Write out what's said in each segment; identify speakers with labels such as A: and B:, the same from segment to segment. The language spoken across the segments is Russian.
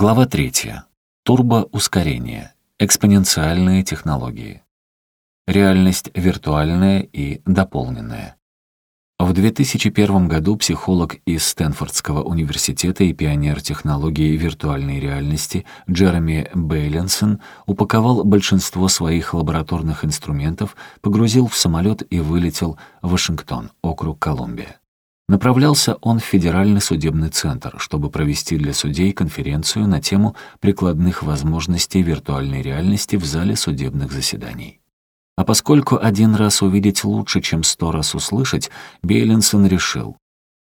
A: Глава 3. Турбоускорение. Экспоненциальные технологии. Реальность виртуальная и дополненная. В 2001 году психолог из Стэнфордского университета и пионер технологии виртуальной реальности Джереми Бейлинсон упаковал большинство своих лабораторных инструментов, погрузил в самолет и вылетел в Вашингтон, округ Колумбия. Направлялся он в Федеральный судебный центр, чтобы провести для судей конференцию на тему прикладных возможностей виртуальной реальности в зале судебных заседаний. А поскольку один раз увидеть лучше, чем сто раз услышать, Бейлинсон решил,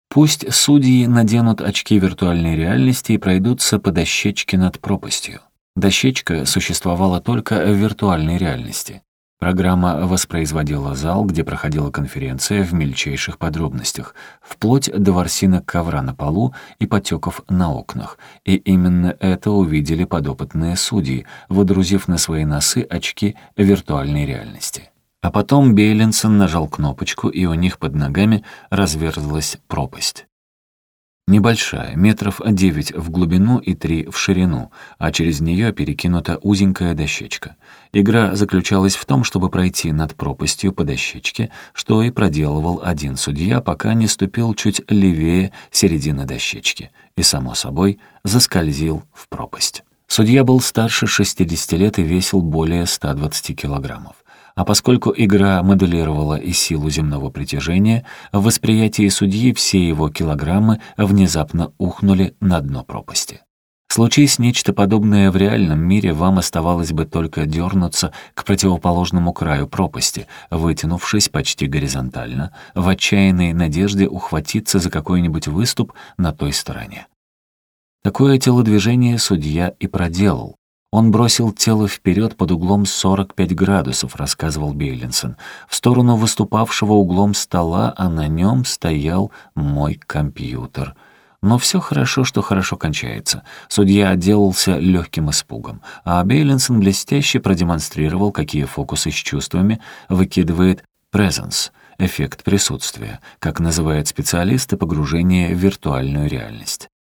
A: пусть судьи наденут очки виртуальной реальности и пройдутся по дощечке над пропастью. Дощечка существовала только в виртуальной реальности. Программа воспроизводила зал, где проходила конференция в мельчайших подробностях, вплоть до ворсинок ковра на полу и потеков на окнах. И именно это увидели подопытные судьи, водрузив на свои носы очки виртуальной реальности. А потом Бейлинсон нажал кнопочку, и у них под ногами разверзлась пропасть. Небольшая, метров девять в глубину и три в ширину, а через нее перекинута узенькая дощечка. Игра заключалась в том, чтобы пройти над пропастью по дощечке, что и проделывал один судья, пока не ступил чуть левее середины дощечки, и, само собой, заскользил в пропасть. Судья был старше 60 лет и весил более 120 килограммов. А поскольку игра моделировала и силу земного притяжения, в восприятии судьи все его килограммы внезапно ухнули на дно пропасти. Случись нечто подобное в реальном мире, вам оставалось бы только дернуться к противоположному краю пропасти, вытянувшись почти горизонтально, в отчаянной надежде ухватиться за какой-нибудь выступ на той стороне. Такое телодвижение судья и проделал, он бросил тело вперед под углом 45 градусов, рассказывал Бейлинсон, в сторону выступавшего углом стола, а на нем стоял мой компьютер. Но все хорошо, что хорошо кончается. Судья отделался легким испугом, а Бейлинсон блестяще продемонстрировал, какие фокусы с чувствами выкидывает presence — эффект присутствия, как называют специалисты погружение в виртуальную реальность.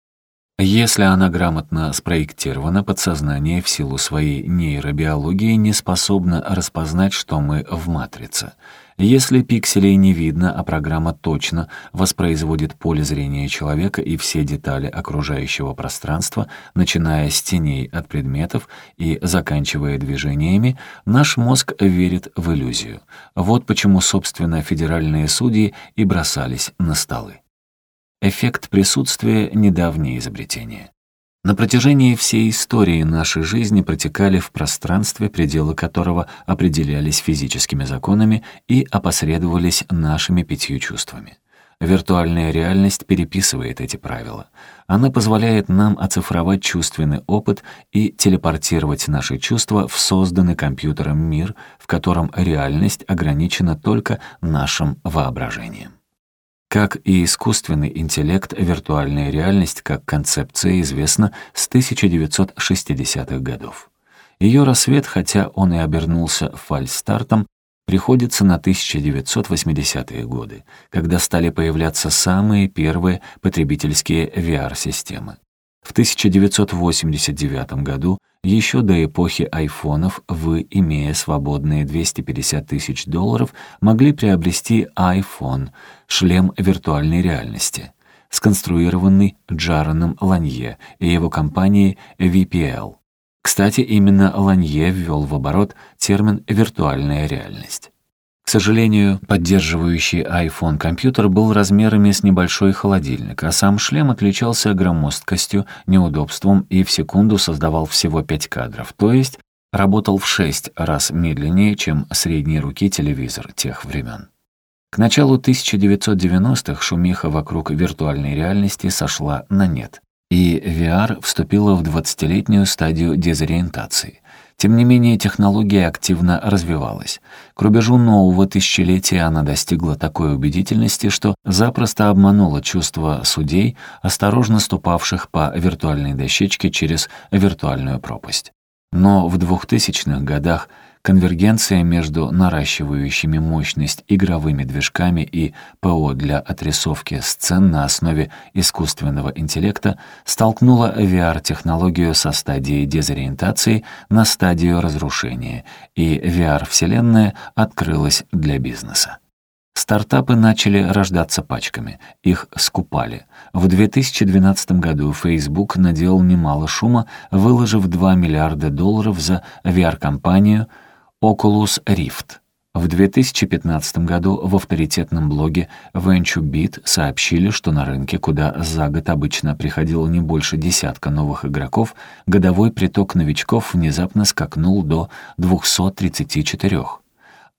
A: Если она грамотно спроектирована, подсознание в силу своей нейробиологии не способно распознать, что мы в матрице. Если пикселей не видно, а программа точно воспроизводит поле зрения человека и все детали окружающего пространства, начиная с теней от предметов и заканчивая движениями, наш мозг верит в иллюзию. Вот почему, собственно, федеральные судьи и бросались на столы. Эффект присутствия — недавнее изобретение. На протяжении всей истории нашей жизни протекали в пространстве, пределы которого определялись физическими законами и опосредовались нашими пятью чувствами. Виртуальная реальность переписывает эти правила. Она позволяет нам оцифровать чувственный опыт и телепортировать наши чувства в созданный компьютером мир, в котором реальность ограничена только нашим воображением. Как и искусственный интеллект, виртуальная реальность как концепция известна с 1960-х годов. Ее рассвет, хотя он и обернулся фальстартом, приходится на 1980-е годы, когда стали появляться самые первые потребительские VR-системы. В 1989 году, еще до эпохи айфонов, вы, имея свободные 250 тысяч долларов, могли приобрести iPhone, шлем виртуальной реальности, сконструированный Джараном Ланье и его компанией VPL. Кстати, именно Ланье ввел в оборот термин «виртуальная реальность». К сожалению, поддерживающий iPhone компьютер был размерами с небольшой холодильник, а сам шлем отличался громоздкостью, неудобством и в секунду создавал всего 5 кадров, то есть работал в 6 раз медленнее, чем средней руки телевизор тех времен. К началу 1990-х шумиха вокруг виртуальной реальности сошла на нет, и VR вступила в 20-летнюю стадию дезориентации. Тем не менее, технология активно развивалась. К рубежу нового тысячелетия она достигла такой убедительности, что запросто обманула чувства судей, осторожно ступавших по виртуальной дощечке через виртуальную пропасть. Но в 2000-х годах Конвергенция между наращивающими мощность игровыми движками и ПО для отрисовки сцен на основе искусственного интеллекта столкнула VR-технологию со стадии дезориентации на стадию разрушения, и VR-вселенная открылась для бизнеса. Стартапы начали рождаться пачками, их скупали. В 2012 году Facebook наделал немало шума, выложив 2 миллиарда долларов за VR-компанию Oculus Rift. В 2015 году в авторитетном блоге VentureBeat сообщили, что на рынке, куда за год обычно приходило не больше десятка новых игроков, годовой приток новичков внезапно скакнул до 234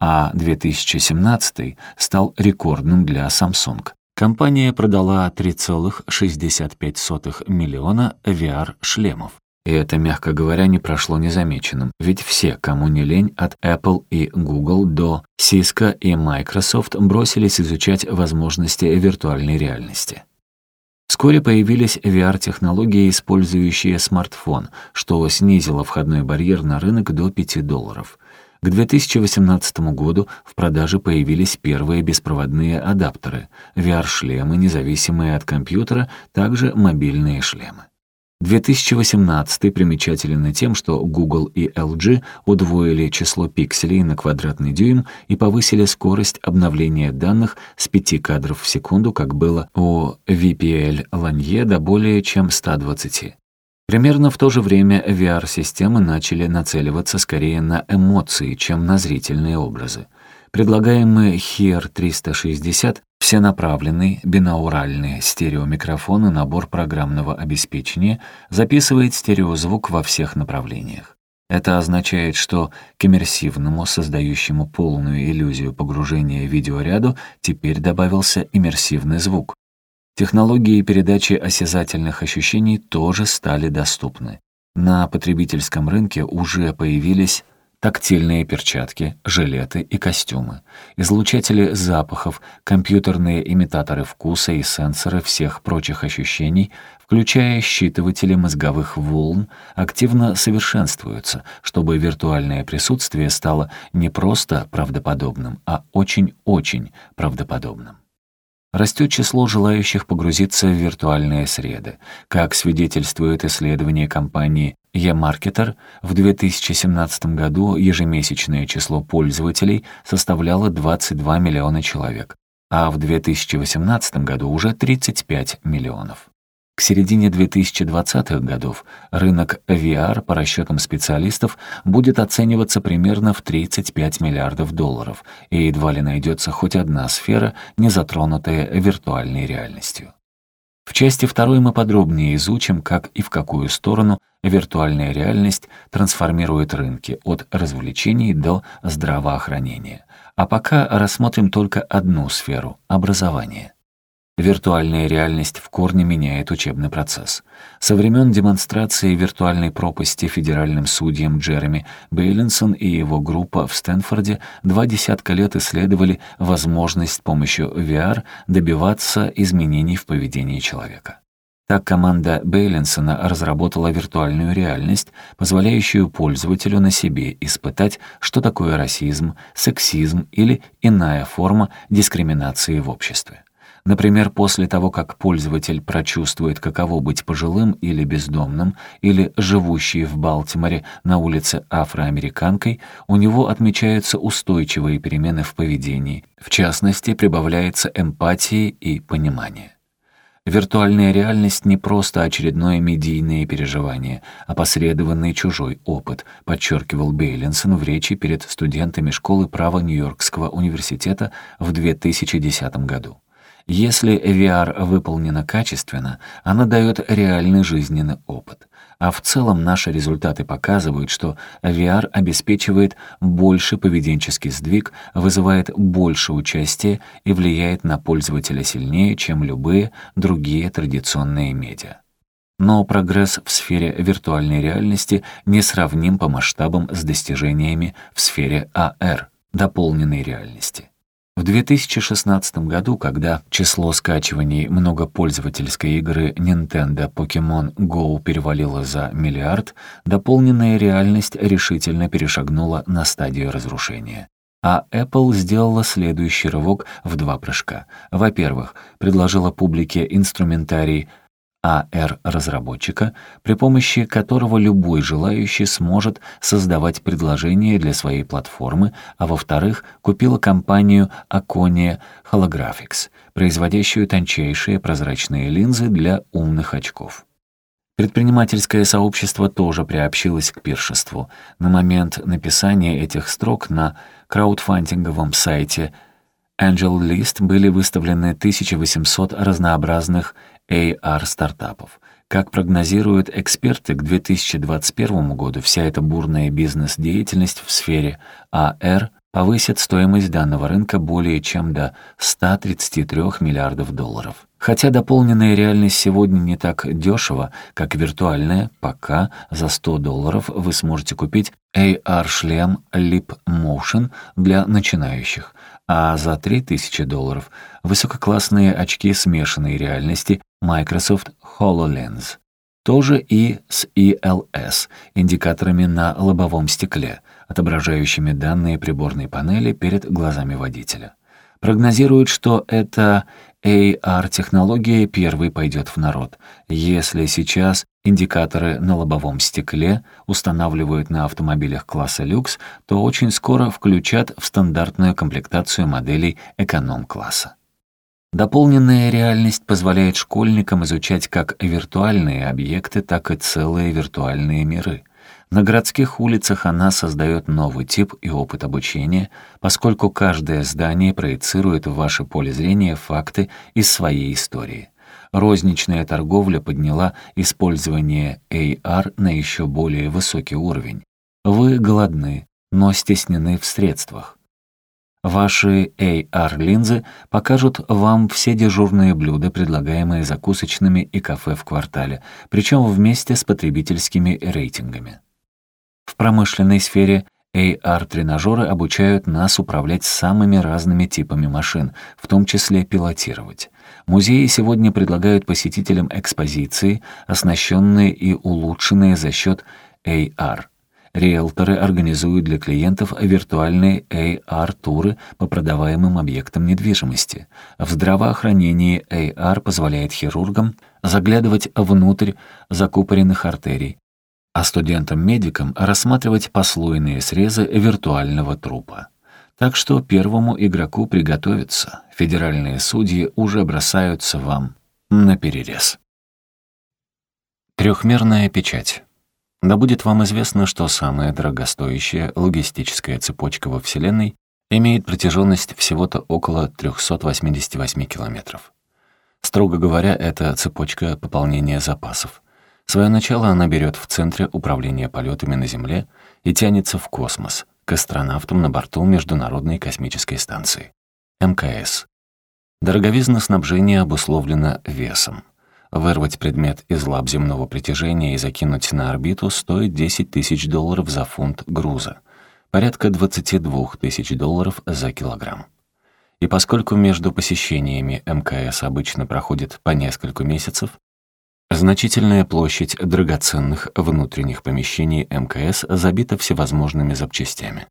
A: а 2017 стал рекордным для Samsung. Компания продала 3,65 миллиона VR-шлемов. И это, мягко говоря, не прошло незамеченным, ведь все, кому не лень, от Apple и Google до Cisco и Microsoft бросились изучать возможности виртуальной реальности. Вскоре появились VR-технологии, использующие смартфон, что снизило входной барьер на рынок до 5 долларов. К 2018 году в продаже появились первые беспроводные адаптеры, VR-шлемы, независимые от компьютера, также мобильные шлемы. 2018 примечателен тем, что Google и LG удвоили число пикселей на квадратный дюйм и повысили скорость обновления данных с 5 кадров в секунду, как было у VPL Lanier, до более чем 120. Примерно в то же время VR-системы начали нацеливаться скорее на эмоции, чем на зрительные образы. Предлагаемые HEAR 360 всенаправленный бинауральный стереомикрофон и набор программного обеспечения записывает стереозвук во всех направлениях. Это означает, что к иммерсивному, создающему полную иллюзию погружения видеоряду, теперь добавился иммерсивный звук. Технологии передачи осязательных ощущений тоже стали доступны. На потребительском рынке уже появились тактильные перчатки, жилеты и костюмы, излучатели запахов, компьютерные имитаторы вкуса и сенсоры всех прочих ощущений, включая считыватели мозговых волн, активно совершенствуются, чтобы виртуальное присутствие стало не просто правдоподобным, а очень-очень правдоподобным. Растет число желающих погрузиться в виртуальные среды. Как свидетельствует исследование компании eMarketer, в 2017 году ежемесячное число пользователей составляло 22 миллиона человек, а в 2018 году уже 35 миллионов. К середине 2020-х годов рынок VR, по расчетам специалистов, будет оцениваться примерно в 35 миллиардов долларов, и едва ли найдется хоть одна сфера, не затронутая виртуальной реальностью. В части второй мы подробнее изучим, как и в какую сторону виртуальная реальность трансформирует рынки от развлечений до здравоохранения. А пока рассмотрим только одну сферу — образование. Виртуальная реальность в корне меняет учебный процесс. Со времен демонстрации виртуальной пропасти федеральным судьям Джереми Бейлинсон и его группа в Стэнфорде два десятка лет исследовали возможность с помощью VR добиваться изменений в поведении человека. Так команда Бейлинсона разработала виртуальную реальность, позволяющую пользователю на себе испытать, что такое расизм, сексизм или иная форма дискриминации в обществе. Например, после того, как пользователь прочувствует, каково быть пожилым или бездомным, или живущий в Балтиморе на улице афроамериканкой, у него отмечаются устойчивые перемены в поведении, в частности, прибавляется эмпатии и понимание. Виртуальная реальность не просто очередное медийное переживание, а посредованный чужой опыт, подчеркивал Бейлинсон в речи перед студентами школы права Нью-Йоркского университета в 2010 году. Если VR выполнена качественно, она дает реальный жизненный опыт. А в целом наши результаты показывают, что VR обеспечивает больше поведенческий сдвиг, вызывает больше участия и влияет на пользователя сильнее, чем любые другие традиционные медиа. Но прогресс в сфере виртуальной реальности не сравним по масштабам с достижениями в сфере AR, дополненной реальности. В 2016 году, когда число скачиваний многопользовательской игры Nintendo Pokemon Go перевалило за миллиард, дополненная реальность решительно перешагнула на стадию разрушения. А Apple сделала следующий рывок в два прыжка. Во-первых, предложила публике инструментарий AR-разработчика, при помощи которого любой желающий сможет создавать предложения для своей платформы, а во-вторых, купила компанию Aconia Holographics, производящую тончайшие прозрачные линзы для умных очков. Предпринимательское сообщество тоже приобщилось к пиршеству. На момент написания этих строк на краудфандинговом сайте Angel List были выставлены 1800 разнообразных AR-стартапов. Как прогнозируют эксперты, к 2021 году вся эта бурная бизнес-деятельность в сфере AR повысит стоимость данного рынка более чем до 133 миллиардов долларов. Хотя дополненная реальность сегодня не так дешево, как виртуальная, пока за 100 долларов вы сможете купить AR-шлем Leap Motion для начинающих, а за 3000 долларов высококлассные очки смешанной реальности Microsoft HoloLens. Тоже и с ELS, индикаторами на лобовом стекле, отображающими данные приборной панели перед глазами водителя. Прогнозируют, что эта AR-технология первой пойдет в народ. Если сейчас индикаторы на лобовом стекле устанавливают на автомобилях класса люкс, то очень скоро включат в стандартную комплектацию моделей эконом-класса. Дополненная реальность позволяет школьникам изучать как виртуальные объекты, так и целые виртуальные миры. На городских улицах она создает новый тип и опыт обучения, поскольку каждое здание проецирует в ваше поле зрения факты из своей истории. Розничная торговля подняла использование AR на еще более высокий уровень. Вы голодны, но стеснены в средствах. Ваши AR-линзы покажут вам все дежурные блюда, предлагаемые закусочными и кафе в квартале, причем вместе с потребительскими рейтингами. В промышленной сфере AR-тренажеры обучают нас управлять самыми разными типами машин, в том числе пилотировать. Музеи сегодня предлагают посетителям экспозиции, оснащенные и улучшенные за счет AR. Риэлторы организуют для клиентов виртуальные AR-туры по продаваемым объектам недвижимости. В здравоохранении AR позволяет хирургам заглядывать внутрь закупоренных артерий, а студентам-медикам рассматривать послойные срезы виртуального трупа. Так что первому игроку приготовиться. Федеральные судьи уже бросаются вам на перерез. Трехмерная печать. Да будет вам известно, что самая дорогостоящая логистическая цепочка во Вселенной имеет протяженность всего-то около 388 километров. Строго говоря, это цепочка пополнения запасов. Свое начало она берет в центре управления полетами на Земле и тянется в космос, к астронавтам на борту Международной космической станции, МКС. Дороговизна снабжения обусловлена весом. Вырвать предмет из лап земного притяжения и закинуть на орбиту стоит 10 тысяч долларов за фунт груза, порядка 22 тысяч долларов за килограмм. И поскольку между посещениями МКС обычно проходит по несколько месяцев, значительная площадь драгоценных внутренних помещений МКС забита всевозможными запчастями.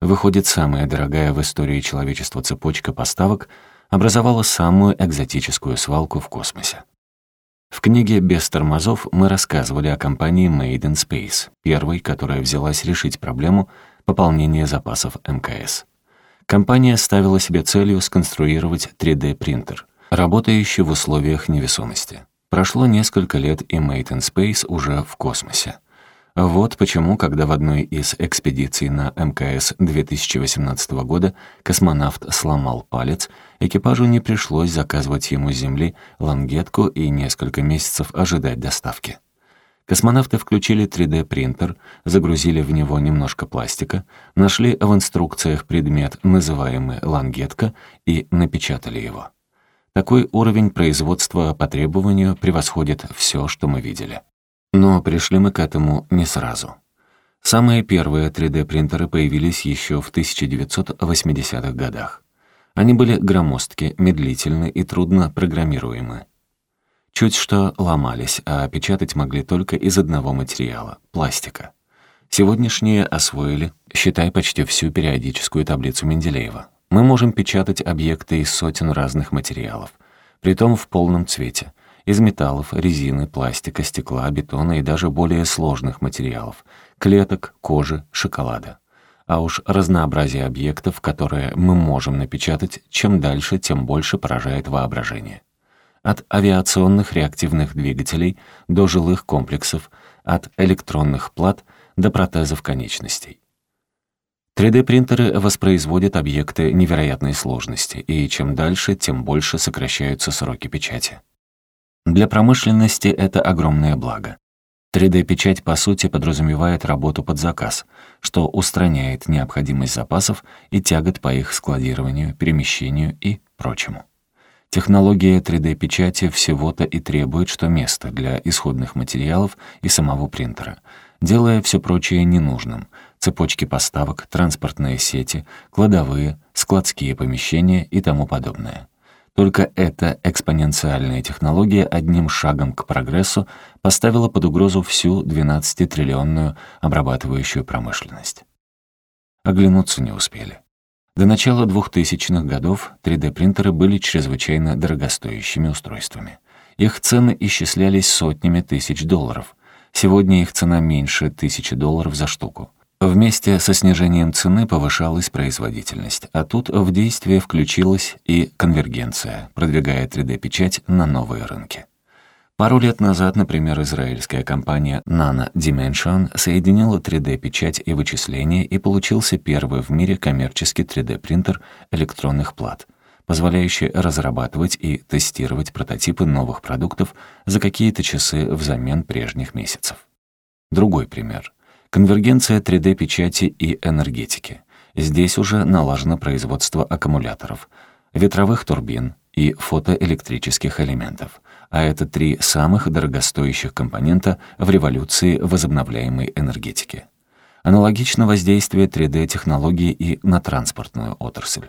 A: Выходит, самая дорогая в истории человечества цепочка поставок образовала самую экзотическую свалку в космосе. В книге «Без тормозов» мы рассказывали о компании Made in Space, первой, которая взялась решить проблему пополнения запасов МКС. Компания ставила себе целью сконструировать 3D-принтер, работающий в условиях невесомости. Прошло несколько лет, и Made in Space уже в космосе. Вот почему, когда в одной из экспедиций на МКС 2018 года космонавт сломал палец, экипажу не пришлось заказывать ему с Земли лангетку и несколько месяцев ожидать доставки. Космонавты включили 3D-принтер, загрузили в него немножко пластика, нашли в инструкциях предмет, называемый лангетка, и напечатали его. Такой уровень производства по требованию превосходит все, что мы видели. Но пришли мы к этому не сразу. Самые первые 3D-принтеры появились еще в 1980-х годах. Они были громоздки, медлительны и трудно программируемы. Чуть что ломались, а печатать могли только из одного материала — пластика. Сегодняшние освоили, считай, почти всю периодическую таблицу Менделеева. Мы можем печатать объекты из сотен разных материалов, притом в полном цвете, из металлов, резины, пластика, стекла, бетона и даже более сложных материалов, клеток, кожи, шоколада. А уж разнообразие объектов, которые мы можем напечатать, чем дальше, тем больше поражает воображение. От авиационных реактивных двигателей до жилых комплексов, от электронных плат до протезов конечностей. 3D-принтеры воспроизводят объекты невероятной сложности, и чем дальше, тем больше сокращаются сроки печати. Для промышленности это огромное благо. 3D-печать, по сути, подразумевает работу под заказ, что устраняет необходимость запасов и тягот по их складированию, перемещению и прочему. Технология 3D-печати всего-то и требует, что место для исходных материалов и самого принтера, делая все прочее ненужным — цепочки поставок, транспортные сети, кладовые, складские помещения и тому подобное. Только эта экспоненциальная технология одним шагом к прогрессу поставила под угрозу всю 12-триллионную обрабатывающую промышленность. Оглянуться не успели. До начала 2000-х годов 3D-принтеры были чрезвычайно дорогостоящими устройствами. Их цены исчислялись сотнями тысяч долларов — Сегодня их цена меньше тысячи долларов за штуку. Вместе со снижением цены повышалась производительность, а тут в действие включилась и конвергенция, продвигая 3D-печать на новые рынки. Пару лет назад, например, израильская компания Nano Dimension соединила 3D-печать и вычисление и получился первый в мире коммерческий 3D-принтер электронных плат — позволяющий разрабатывать и тестировать прототипы новых продуктов за какие-то часы взамен прежних месяцев. Другой пример. Конвергенция 3D-печати и энергетики. Здесь уже налажено производство аккумуляторов, ветровых турбин и фотоэлектрических элементов, а это три самых дорогостоящих компонента в революции возобновляемой энергетики. Аналогично воздействие 3D-технологии и на транспортную отрасль.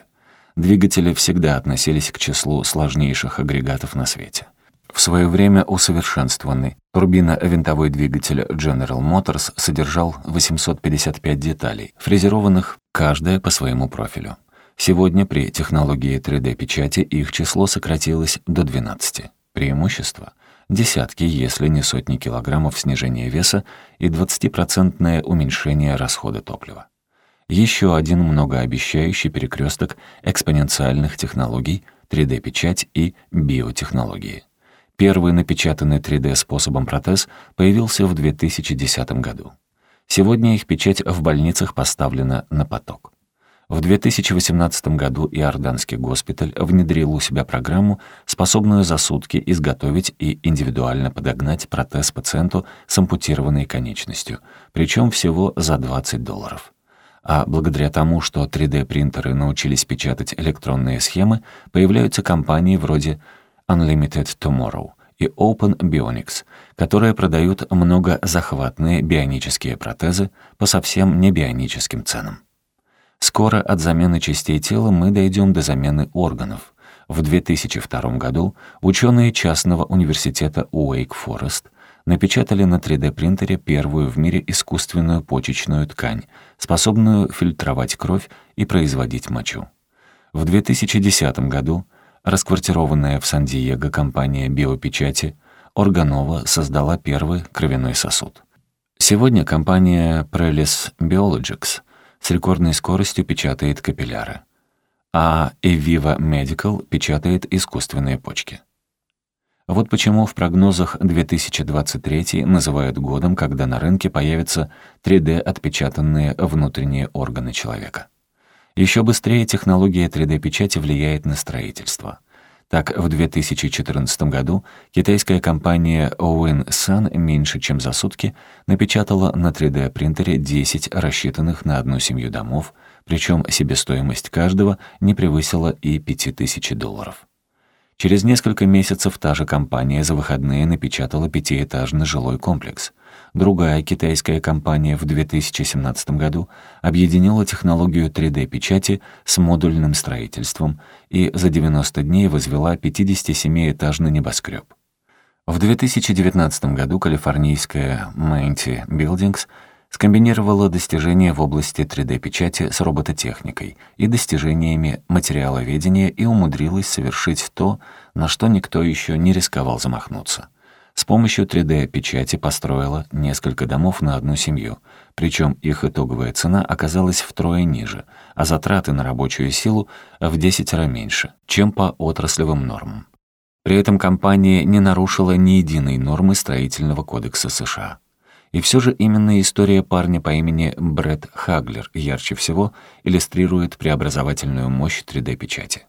A: Двигатели всегда относились к числу сложнейших агрегатов на свете. В свое время усовершенствованный турбино-винтовой двигатель General Motors содержал 855 деталей, фрезерованных каждая по своему профилю. Сегодня при технологии 3D-печати их число сократилось до 12. Преимущество — десятки, если не сотни килограммов снижения веса и 20% уменьшение расхода топлива. Еще один многообещающий перекресток экспоненциальных технологий, 3D-печать и биотехнологии. Первый напечатанный 3D-способом протез появился в 2010 году. Сегодня их печать в больницах поставлена на поток. В 2018 году Иорданский госпиталь внедрил у себя программу, способную за сутки изготовить и индивидуально подогнать протез пациенту с ампутированной конечностью, причем всего за 20 долларов. А благодаря тому, что 3D-принтеры научились печатать электронные схемы, появляются компании вроде Unlimited Tomorrow и Open Bionics, которые продают многозахватные бионические протезы по совсем не бионическим ценам. Скоро от замены частей тела мы дойдем до замены органов. В 2002 году ученые частного университета Уэйк Форест напечатали на 3D-принтере первую в мире искусственную почечную ткань, способную фильтровать кровь и производить мочу. В 2010 году расквартированная в Сан-Диего компания биопечати Органова создала первый кровяной сосуд. Сегодня компания Prelis Biologics с рекордной скоростью печатает капилляры, а Eviva Medical печатает искусственные почки. Вот почему в прогнозах 2023 называют годом, когда на рынке появятся 3D-отпечатанные внутренние органы человека. Еще быстрее технология 3D-печати влияет на строительство. Так, в 2014 году китайская компания Owen Sun меньше чем за сутки напечатала на 3D-принтере 10 рассчитанных на одну семью домов, причем себестоимость каждого не превысила и 5000 долларов. Через несколько месяцев та же компания за выходные напечатала пятиэтажный жилой комплекс. Другая китайская компания в 2017 году объединила технологию 3D-печати с модульным строительством и за 90 дней возвела 57-этажный небоскреб. В 2019 году калифорнийская Mainty Buildings скомбинировала достижения в области 3D-печати с робототехникой и достижениями материаловедения и умудрилась совершить то, на что никто еще не рисковал замахнуться. С помощью 3D-печати построила несколько домов на одну семью, причем их итоговая цена оказалась втрое ниже, а затраты на рабочую силу в 10 раз меньше, чем по отраслевым нормам. При этом компания не нарушила ни единой нормы строительного кодекса США. И все же именно история парня по имени Брэд Хаглер ярче всего иллюстрирует преобразовательную мощь 3D-печати.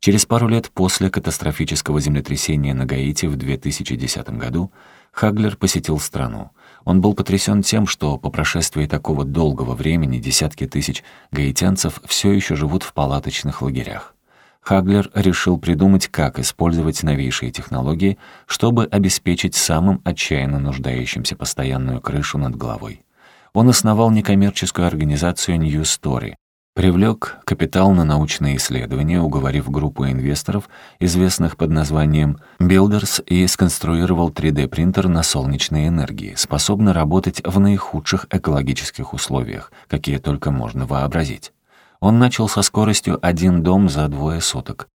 A: Через пару лет после катастрофического землетрясения на Гаити в 2010 году Хаглер посетил страну. Он был потрясен тем, что по прошествии такого долгого времени десятки тысяч гаитянцев все еще живут в палаточных лагерях. Хаглер решил придумать, как использовать новейшие технологии, чтобы обеспечить самым отчаянно нуждающимся постоянную крышу над головой. Он основал некоммерческую организацию New Story, Привлек капитал на научные исследования, уговорив группу инвесторов, известных под названием Builders, и сконструировал 3D-принтер на солнечной энергии, способный работать в наихудших экологических условиях, какие только можно вообразить. Он начал со скоростью один дом за двое суток.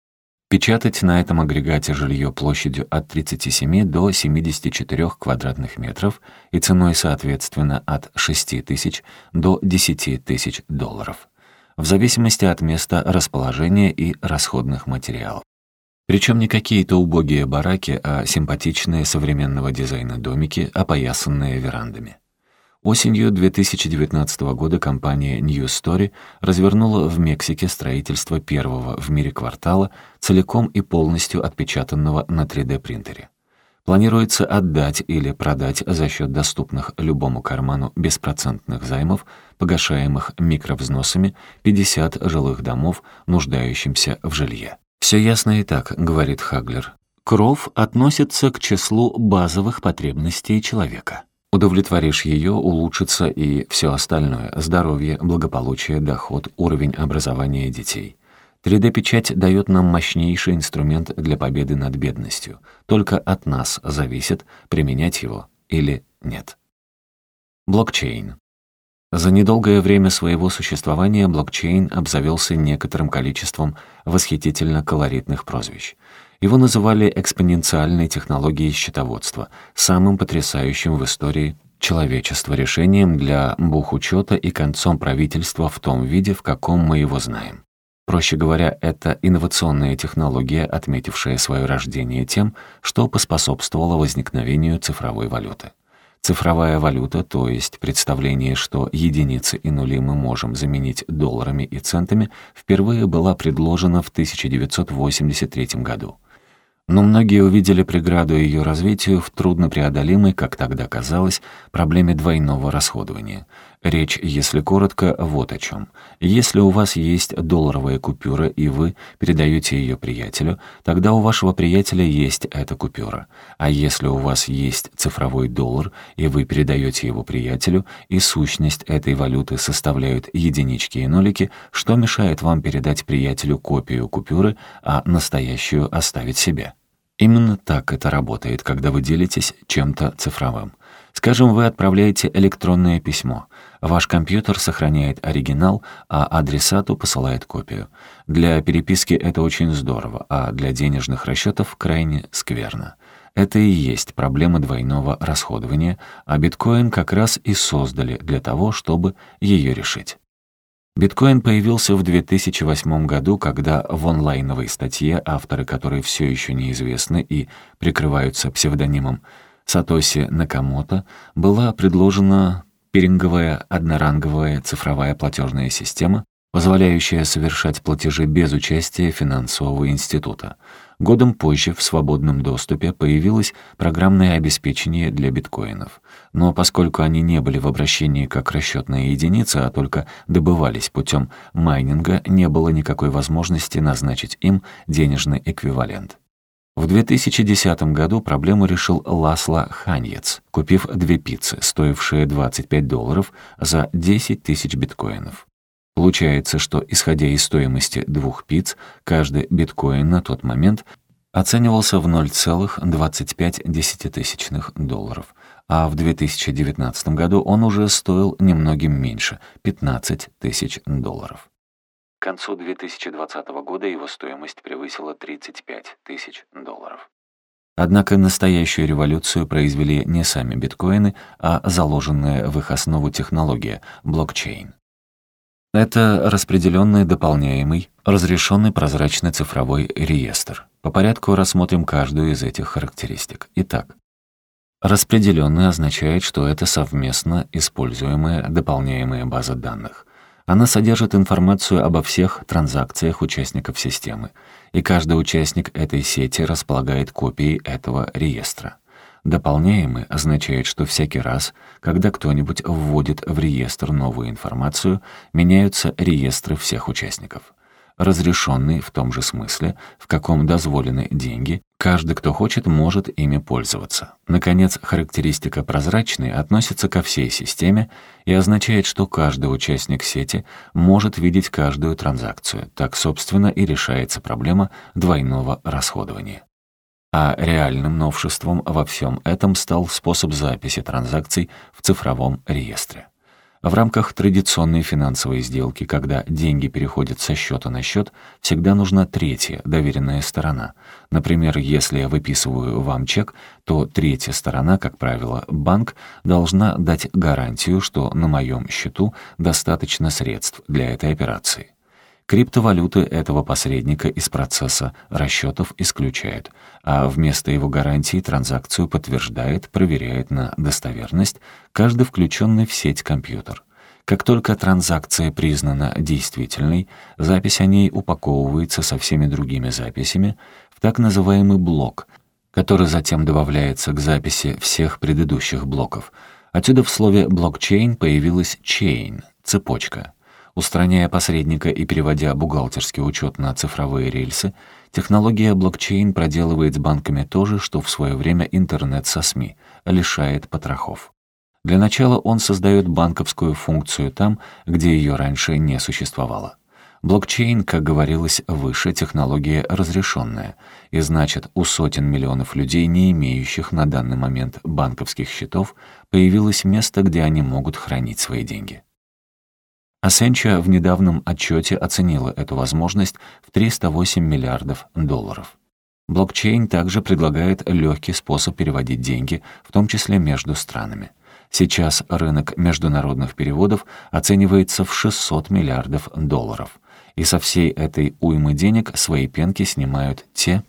A: Печатать на этом агрегате жилье площадью от 37 до 74 квадратных метров и ценой, соответственно, от 6 тысяч до 10 тысяч долларов в зависимости от места расположения и расходных материалов. Причем не какие-то убогие бараки, а симпатичные современного дизайна домики, опоясанные верандами. Осенью 2019 года компания New Story развернула в Мексике строительство первого в мире квартала, целиком и полностью отпечатанного на 3D-принтере. Планируется отдать или продать за счет доступных любому карману беспроцентных займов, погашаемых микровзносами, 50 жилых домов, нуждающимся в жилье. «Все ясно и так», — говорит Хаглер. «Кров относится к числу базовых потребностей человека. Удовлетворишь ее, улучшится и все остальное — здоровье, благополучие, доход, уровень образования детей». 3D-печать дает нам мощнейший инструмент для победы над бедностью. Только от нас зависит, применять его или нет. Блокчейн. За недолгое время своего существования блокчейн обзавелся некоторым количеством восхитительно колоритных прозвищ. Его называли экспоненциальной технологией счетоводства, самым потрясающим в истории человечества решением для бухучета и концом правительства в том виде, в каком мы его знаем. Проще говоря, это инновационная технология, отметившая свое рождение тем, что поспособствовало возникновению цифровой валюты. Цифровая валюта, то есть представление, что единицы и нули мы можем заменить долларами и центами, впервые была предложена в 1983 году. Но многие увидели преграду ее развитию в труднопреодолимой, как тогда казалось, проблеме двойного расходования — Речь, если коротко, вот о чем. Если у вас есть долларовая купюра, и вы передаете ее приятелю, тогда у вашего приятеля есть эта купюра. А если у вас есть цифровой доллар, и вы передаете его приятелю, и сущность этой валюты составляют единички и нолики, что мешает вам передать приятелю копию купюры, а настоящую оставить себе? Именно так это работает, когда вы делитесь чем-то цифровым. Скажем, вы отправляете электронное письмо. Ваш компьютер сохраняет оригинал, а адресату посылает копию. Для переписки это очень здорово, а для денежных расчетов крайне скверно. Это и есть проблема двойного расходования, а биткоин как раз и создали для того, чтобы ее решить. Биткоин появился в 2008 году, когда в онлайновой статье, авторы которой все еще неизвестны и прикрываются псевдонимом Сатоси Накамото была предложена пиринговая одноранговая цифровая платежная система, позволяющая совершать платежи без участия финансового института. Годом позже в свободном доступе появилось программное обеспечение для биткоинов. Но поскольку они не были в обращении как расчетная единица, а только добывались путем майнинга, не было никакой возможности назначить им денежный эквивалент. В 2010 году проблему решил Ласло Ханьец, купив две пиццы, стоившие 25 долларов за 10 тысяч биткоинов. Получается, что, исходя из стоимости двух пиц, каждый биткоин на тот момент оценивался в 0,25 долларов, а в 2019 году он уже стоил немногим меньше — 15 тысяч долларов. К концу 2020 года его стоимость превысила 35 тысяч долларов. Однако настоящую революцию произвели не сами биткоины, а заложенная в их основу технология — блокчейн. Это распределенный дополняемый, разрешенный прозрачный цифровой реестр. По порядку рассмотрим каждую из этих характеристик. Итак, распределенный означает, что это совместно используемая дополняемая база данных. Она содержит информацию обо всех транзакциях участников системы, и каждый участник этой сети располагает копией этого реестра. Дополняемый означает, что всякий раз, когда кто-нибудь вводит в реестр новую информацию, меняются реестры всех участников разрешенный в том же смысле, в каком дозволены деньги, каждый, кто хочет, может ими пользоваться. Наконец, характеристика «прозрачный» относится ко всей системе и означает, что каждый участник сети может видеть каждую транзакцию. Так, собственно, и решается проблема двойного расходования. А реальным новшеством во всем этом стал способ записи транзакций в цифровом реестре. В рамках традиционной финансовой сделки, когда деньги переходят со счета на счет, всегда нужна третья, доверенная сторона. Например, если я выписываю вам чек, то третья сторона, как правило, банк, должна дать гарантию, что на моем счету достаточно средств для этой операции. Криптовалюты этого посредника из процесса расчетов исключают, а вместо его гарантии транзакцию подтверждает, проверяет на достоверность каждый включенный в сеть компьютер. Как только транзакция признана действительной, запись о ней упаковывается со всеми другими записями в так называемый блок, который затем добавляется к записи всех предыдущих блоков. Отсюда в слове «блокчейн» появилась «chain» — «цепочка». Устраняя посредника и переводя бухгалтерский учет на цифровые рельсы, технология блокчейн проделывает с банками то же, что в свое время интернет со СМИ, лишает потрохов. Для начала он создает банковскую функцию там, где ее раньше не существовало. Блокчейн, как говорилось выше, технология разрешенная, и значит, у сотен миллионов людей, не имеющих на данный момент банковских счетов, появилось место, где они могут хранить свои деньги. Асенча в недавнем отчете оценила эту возможность в 308 миллиардов долларов. Блокчейн также предлагает легкий способ переводить деньги, в том числе между странами. Сейчас рынок международных переводов оценивается в 600 миллиардов долларов. И со всей этой уймы денег свои пенки снимают те,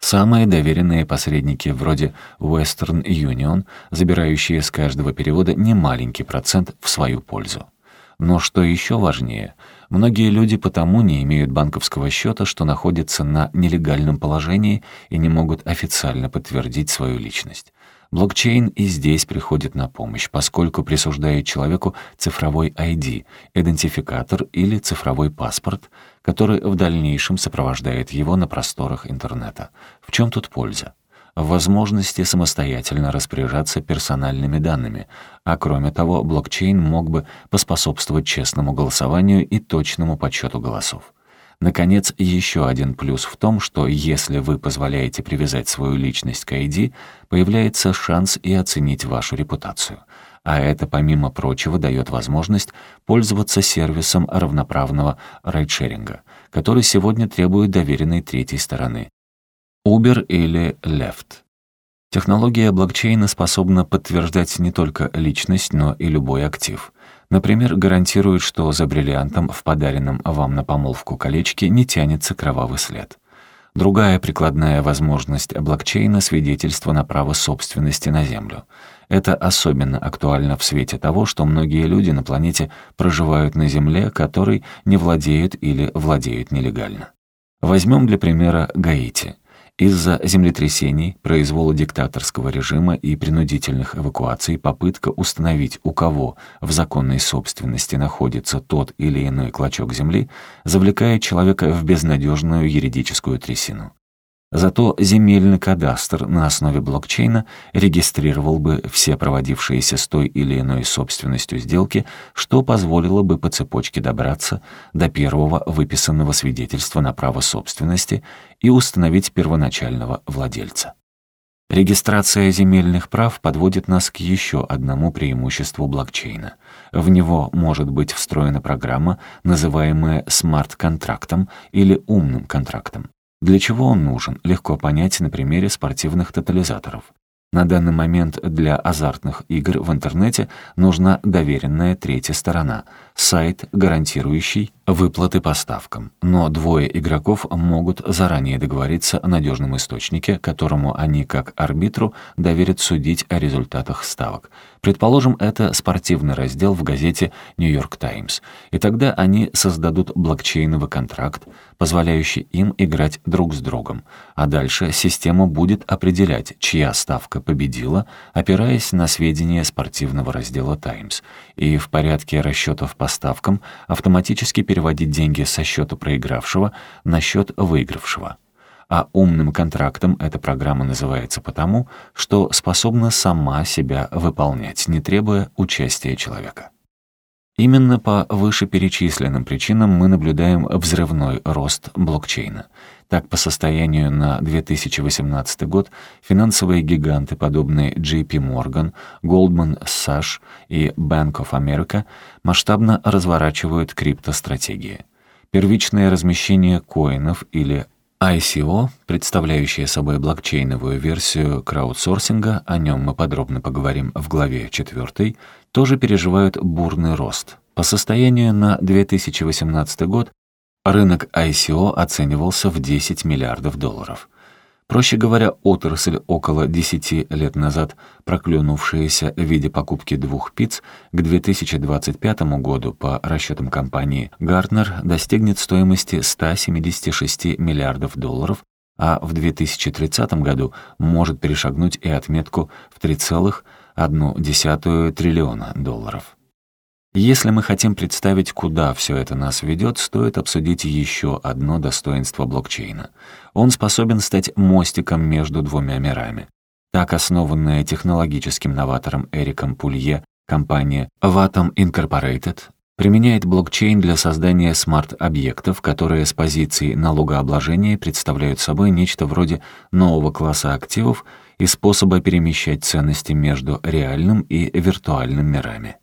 A: Самые доверенные посредники вроде Western Union, забирающие с каждого перевода немаленький процент в свою пользу. Но что еще важнее, многие люди потому не имеют банковского счета, что находятся на нелегальном положении и не могут официально подтвердить свою личность. Блокчейн и здесь приходит на помощь, поскольку присуждает человеку цифровой ID, идентификатор или цифровой паспорт, который в дальнейшем сопровождает его на просторах интернета. В чем тут польза? Возможности самостоятельно распоряжаться персональными данными, а кроме того, блокчейн мог бы поспособствовать честному голосованию и точному подсчету голосов. Наконец, еще один плюс в том, что если вы позволяете привязать свою личность к ID, появляется шанс и оценить вашу репутацию. А это, помимо прочего, дает возможность пользоваться сервисом равноправного райдшеринга, который сегодня требует доверенной третьей стороны, Uber или Left. Технология блокчейна способна подтверждать не только личность, но и любой актив. Например, гарантирует, что за бриллиантом в подаренном вам на помолвку колечке не тянется кровавый след. Другая прикладная возможность блокчейна — свидетельство на право собственности на Землю. Это особенно актуально в свете того, что многие люди на планете проживают на Земле, которой не владеют или владеют нелегально. Возьмем для примера Гаити — из-за землетрясений, произвола диктаторского режима и принудительных эвакуаций попытка установить, у кого в законной собственности находится тот или иной клочок земли, завлекает человека в безнадежную юридическую трясину. Зато земельный кадастр на основе блокчейна регистрировал бы все проводившиеся с той или иной собственностью сделки, что позволило бы по цепочке добраться до первого выписанного свидетельства на право собственности и установить первоначального владельца. Регистрация земельных прав подводит нас к еще одному преимуществу блокчейна. В него может быть встроена программа, называемая смарт-контрактом или умным контрактом. Для чего он нужен, легко понять на примере спортивных тотализаторов. На данный момент для азартных игр в интернете нужна доверенная третья сторона — сайт, гарантирующий выплаты поставкам. Но двое игроков могут заранее договориться о надежном источнике, которому они, как арбитру, доверят судить о результатах ставок. Предположим, это спортивный раздел в газете «Нью-Йорк Таймс», и тогда они создадут блокчейновый контракт, позволяющий им играть друг с другом. А дальше система будет определять, чья ставка победила, опираясь на сведения спортивного раздела «Таймс», и в порядке расчетов по ставкам автоматически переводить деньги со счета проигравшего на счет выигравшего а умным контрактом эта программа называется потому, что способна сама себя выполнять, не требуя участия человека. Именно по вышеперечисленным причинам мы наблюдаем взрывной рост блокчейна. Так, по состоянию на 2018 год финансовые гиганты, подобные JP Morgan, Goldman Sachs и Bank of America, масштабно разворачивают криптостратегии. Первичное размещение коинов или ICO, представляющее собой блокчейновую версию краудсорсинга, о нем мы подробно поговорим в главе 4, тоже переживают бурный рост. По состоянию на 2018 год рынок ICO оценивался в 10 миллиардов долларов. Проще говоря, отрасль около 10 лет назад, проклюнувшаяся в виде покупки двух пиц, к 2025 году, по расчетам компании Gartner, достигнет стоимости 176 миллиардов долларов, а в 2030 году может перешагнуть и отметку в 3,1 триллиона долларов. Если мы хотим представить, куда все это нас ведет, стоит обсудить еще одно достоинство блокчейна. Он способен стать мостиком между двумя мирами. Так основанная технологическим новатором Эриком Пулье компания Vatom Incorporated применяет блокчейн для создания смарт-объектов, которые с позиции налогообложения представляют собой нечто вроде нового класса активов и способа перемещать ценности между реальным и виртуальным мирами.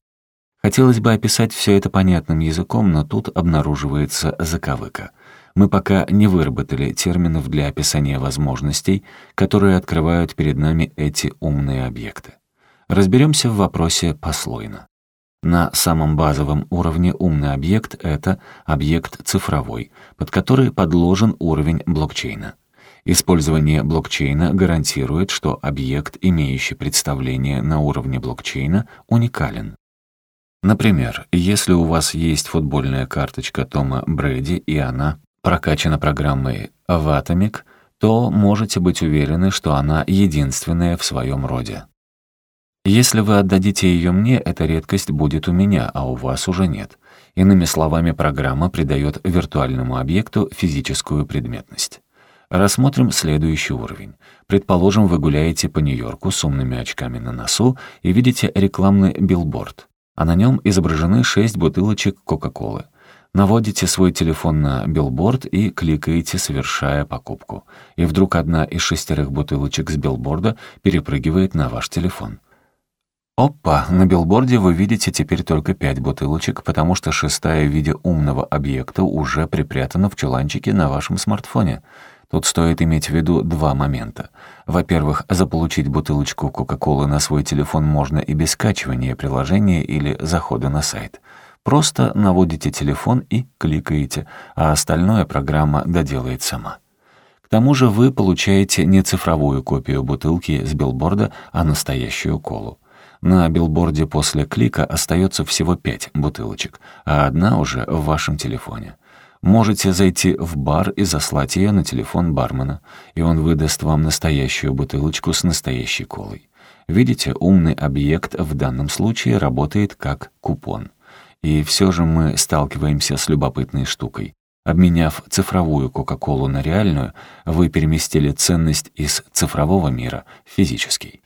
A: Хотелось бы описать все это понятным языком, но тут обнаруживается заковыка. Мы пока не выработали терминов для описания возможностей, которые открывают перед нами эти умные объекты. Разберемся в вопросе послойно. На самом базовом уровне умный объект — это объект цифровой, под который подложен уровень блокчейна. Использование блокчейна гарантирует, что объект, имеющий представление на уровне блокчейна, уникален. Например, если у вас есть футбольная карточка Тома Брэди, и она прокачана программой Ватомик, то можете быть уверены, что она единственная в своем роде. Если вы отдадите ее мне, эта редкость будет у меня, а у вас уже нет. Иными словами, программа придает виртуальному объекту физическую предметность. Рассмотрим следующий уровень. Предположим, вы гуляете по Нью-Йорку с умными очками на носу и видите рекламный билборд а на нем изображены шесть бутылочек Кока-Колы. Наводите свой телефон на билборд и кликаете, совершая покупку. И вдруг одна из шестерых бутылочек с билборда перепрыгивает на ваш телефон. Опа, на билборде вы видите теперь только пять бутылочек, потому что шестая в виде умного объекта уже припрятана в чуланчике на вашем смартфоне. Тут стоит иметь в виду два момента. Во-первых, заполучить бутылочку Кока-Колы на свой телефон можно и без скачивания приложения или захода на сайт. Просто наводите телефон и кликаете, а остальное программа доделает сама. К тому же вы получаете не цифровую копию бутылки с билборда, а настоящую колу. На билборде после клика остается всего пять бутылочек, а одна уже в вашем телефоне. Можете зайти в бар и заслать ее на телефон бармена, и он выдаст вам настоящую бутылочку с настоящей колой. Видите, умный объект в данном случае работает как купон. И все же мы сталкиваемся с любопытной штукой. Обменяв цифровую Кока-Колу на реальную, вы переместили ценность из цифрового мира в физический.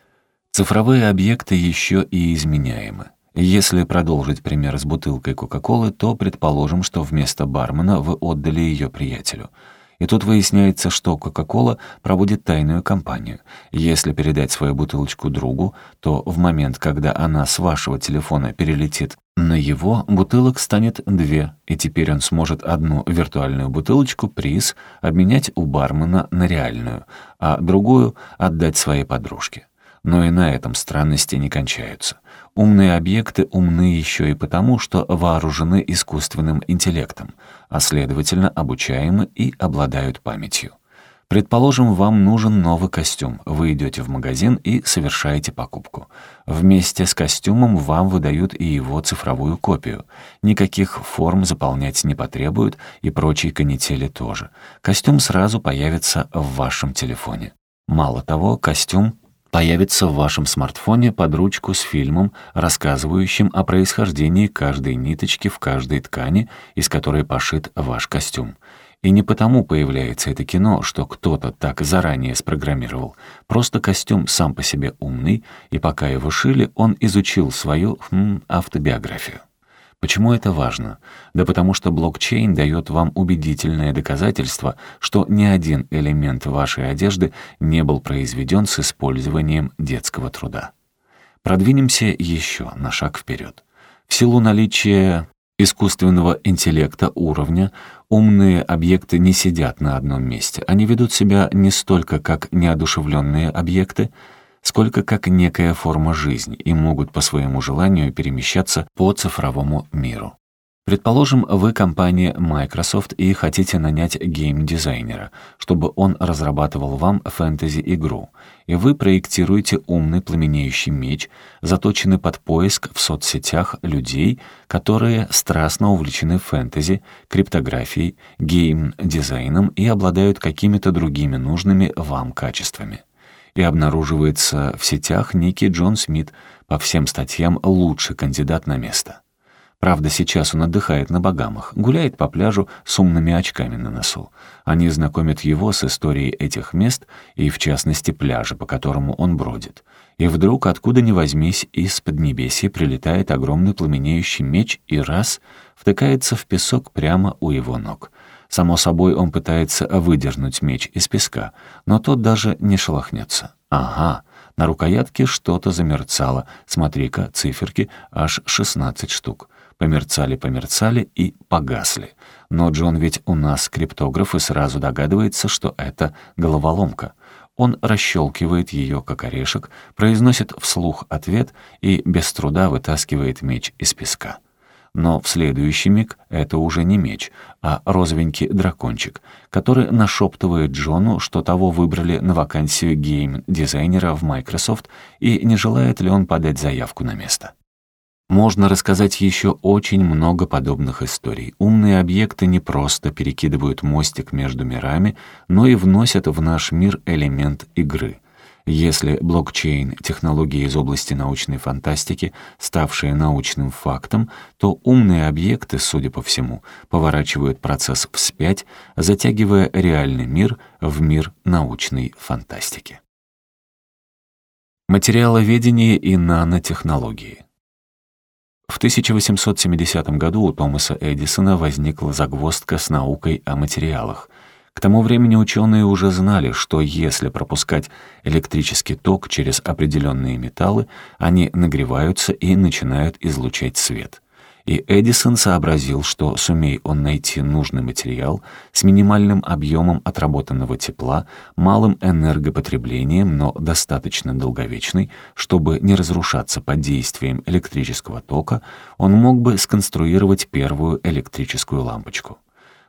A: Цифровые объекты еще и изменяемы. Если продолжить пример с бутылкой Кока-Колы, то предположим, что вместо бармена вы отдали ее приятелю. И тут выясняется, что Кока-Кола проводит тайную кампанию. Если передать свою бутылочку другу, то в момент, когда она с вашего телефона перелетит на его, бутылок станет две, и теперь он сможет одну виртуальную бутылочку, приз, обменять у бармена на реальную, а другую отдать своей подружке. Но и на этом странности не кончаются. Умные объекты умны еще и потому, что вооружены искусственным интеллектом, а следовательно обучаемы и обладают памятью. Предположим, вам нужен новый костюм. Вы идете в магазин и совершаете покупку. Вместе с костюмом вам выдают и его цифровую копию. Никаких форм заполнять не потребуют, и прочие канители тоже. Костюм сразу появится в вашем телефоне. Мало того, костюм появится в вашем смартфоне под ручку с фильмом, рассказывающим о происхождении каждой ниточки в каждой ткани, из которой пошит ваш костюм. И не потому появляется это кино, что кто-то так заранее спрограммировал. Просто костюм сам по себе умный, и пока его шили, он изучил свою хм, автобиографию. Почему это важно? Да потому что блокчейн дает вам убедительное доказательство, что ни один элемент вашей одежды не был произведен с использованием детского труда. Продвинемся еще на шаг вперед. В силу наличия искусственного интеллекта уровня умные объекты не сидят на одном месте. Они ведут себя не столько как неодушевленные объекты, сколько как некая форма жизни и могут по своему желанию перемещаться по цифровому миру. Предположим, вы компания Microsoft и хотите нанять гейм-дизайнера, чтобы он разрабатывал вам фэнтези-игру, и вы проектируете умный пламенеющий меч, заточенный под поиск в соцсетях людей, которые страстно увлечены фэнтези, криптографией, гейм-дизайном и обладают какими-то другими нужными вам качествами и обнаруживается в сетях некий Джон Смит, по всем статьям лучший кандидат на место. Правда, сейчас он отдыхает на Багамах, гуляет по пляжу с умными очками на носу. Они знакомят его с историей этих мест и, в частности, пляжа, по которому он бродит. И вдруг, откуда ни возьмись, из поднебесья прилетает огромный пламенеющий меч и раз втыкается в песок прямо у его ног. Само собой, он пытается выдернуть меч из песка, но тот даже не шелохнется. Ага, на рукоятке что-то замерцало. Смотри-ка, циферки аж 16 штук. Померцали-померцали и погасли. Но Джон ведь у нас криптограф и сразу догадывается, что это головоломка. Он расщелкивает ее, как орешек, произносит вслух ответ и без труда вытаскивает меч из песка. Но в следующий миг это уже не меч, а розовенький дракончик, который нашептывает Джону, что того выбрали на вакансию гейм-дизайнера в Microsoft и не желает ли он подать заявку на место. Можно рассказать еще очень много подобных историй. Умные объекты не просто перекидывают мостик между мирами, но и вносят в наш мир элемент игры. Если блокчейн — технологии из области научной фантастики, ставшие научным фактом, то умные объекты, судя по всему, поворачивают процесс вспять, затягивая реальный мир в мир научной фантастики. Материаловедение и нанотехнологии. В 1870 году у Томаса Эдисона возникла загвоздка с наукой о материалах — к тому времени ученые уже знали, что если пропускать электрический ток через определенные металлы, они нагреваются и начинают излучать свет. И Эдисон сообразил, что сумей он найти нужный материал с минимальным объемом отработанного тепла, малым энергопотреблением, но достаточно долговечный, чтобы не разрушаться под действием электрического тока, он мог бы сконструировать первую электрическую лампочку.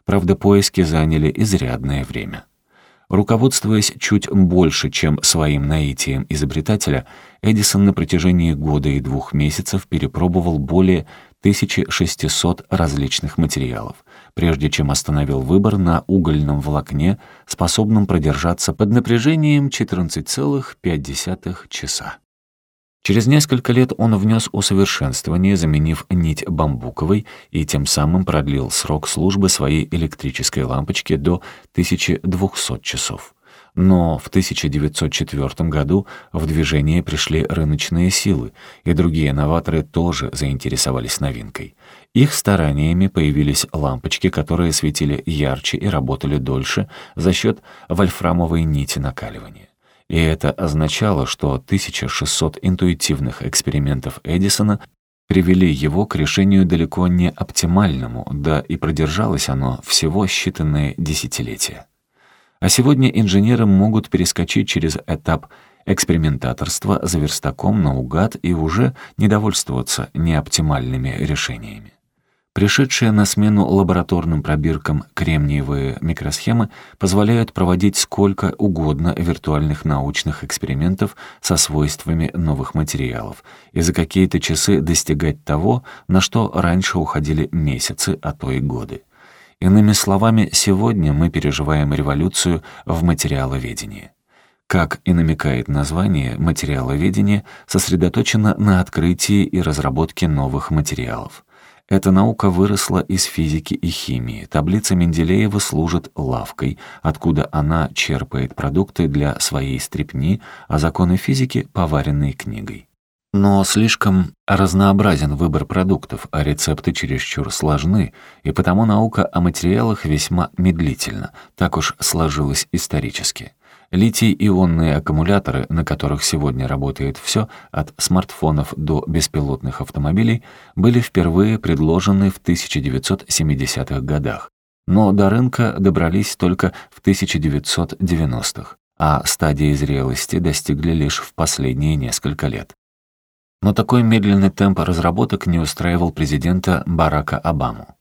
A: Правда, поиски заняли изрядное время. Руководствуясь чуть больше, чем своим наитием изобретателя, Эдисон на протяжении года и двух месяцев перепробовал более 1600 различных материалов, прежде чем остановил выбор на угольном волокне, способном продержаться под напряжением 14,5 часа. Через несколько лет он внес усовершенствование, заменив нить бамбуковой и тем самым продлил срок службы своей электрической лампочки до 1200 часов. Но в 1904 году в движение пришли рыночные силы, и другие новаторы тоже заинтересовались новинкой. Их стараниями появились лампочки, которые светили ярче и работали дольше за счет вольфрамовой нити накаливания. И это означало, что 1600 интуитивных экспериментов Эдисона привели его к решению далеко не оптимальному, да и продержалось оно всего считанные десятилетия. А сегодня инженеры могут перескочить через этап экспериментаторства за верстаком наугад и уже недовольствоваться неоптимальными решениями. Пришедшие на смену лабораторным пробиркам кремниевые микросхемы позволяют проводить сколько угодно виртуальных научных экспериментов со свойствами новых материалов и за какие-то часы достигать того, на что раньше уходили месяцы, а то и годы. Иными словами, сегодня мы переживаем революцию в материаловедении. Как и намекает название, материаловедение сосредоточено на открытии и разработке новых материалов. Эта наука выросла из физики и химии. Таблица Менделеева служит лавкой, откуда она черпает продукты для своей стрепни, а законы физики — поваренной книгой. Но слишком разнообразен выбор продуктов, а рецепты чересчур сложны, и потому наука о материалах весьма медлительна, так уж сложилось исторически. Литий-ионные аккумуляторы, на которых сегодня работает все, от смартфонов до беспилотных автомобилей, были впервые предложены в 1970-х годах, но до рынка добрались только в 1990-х, а стадии зрелости достигли лишь в последние несколько лет. Но такой медленный темп разработок не устраивал президента Барака Обаму.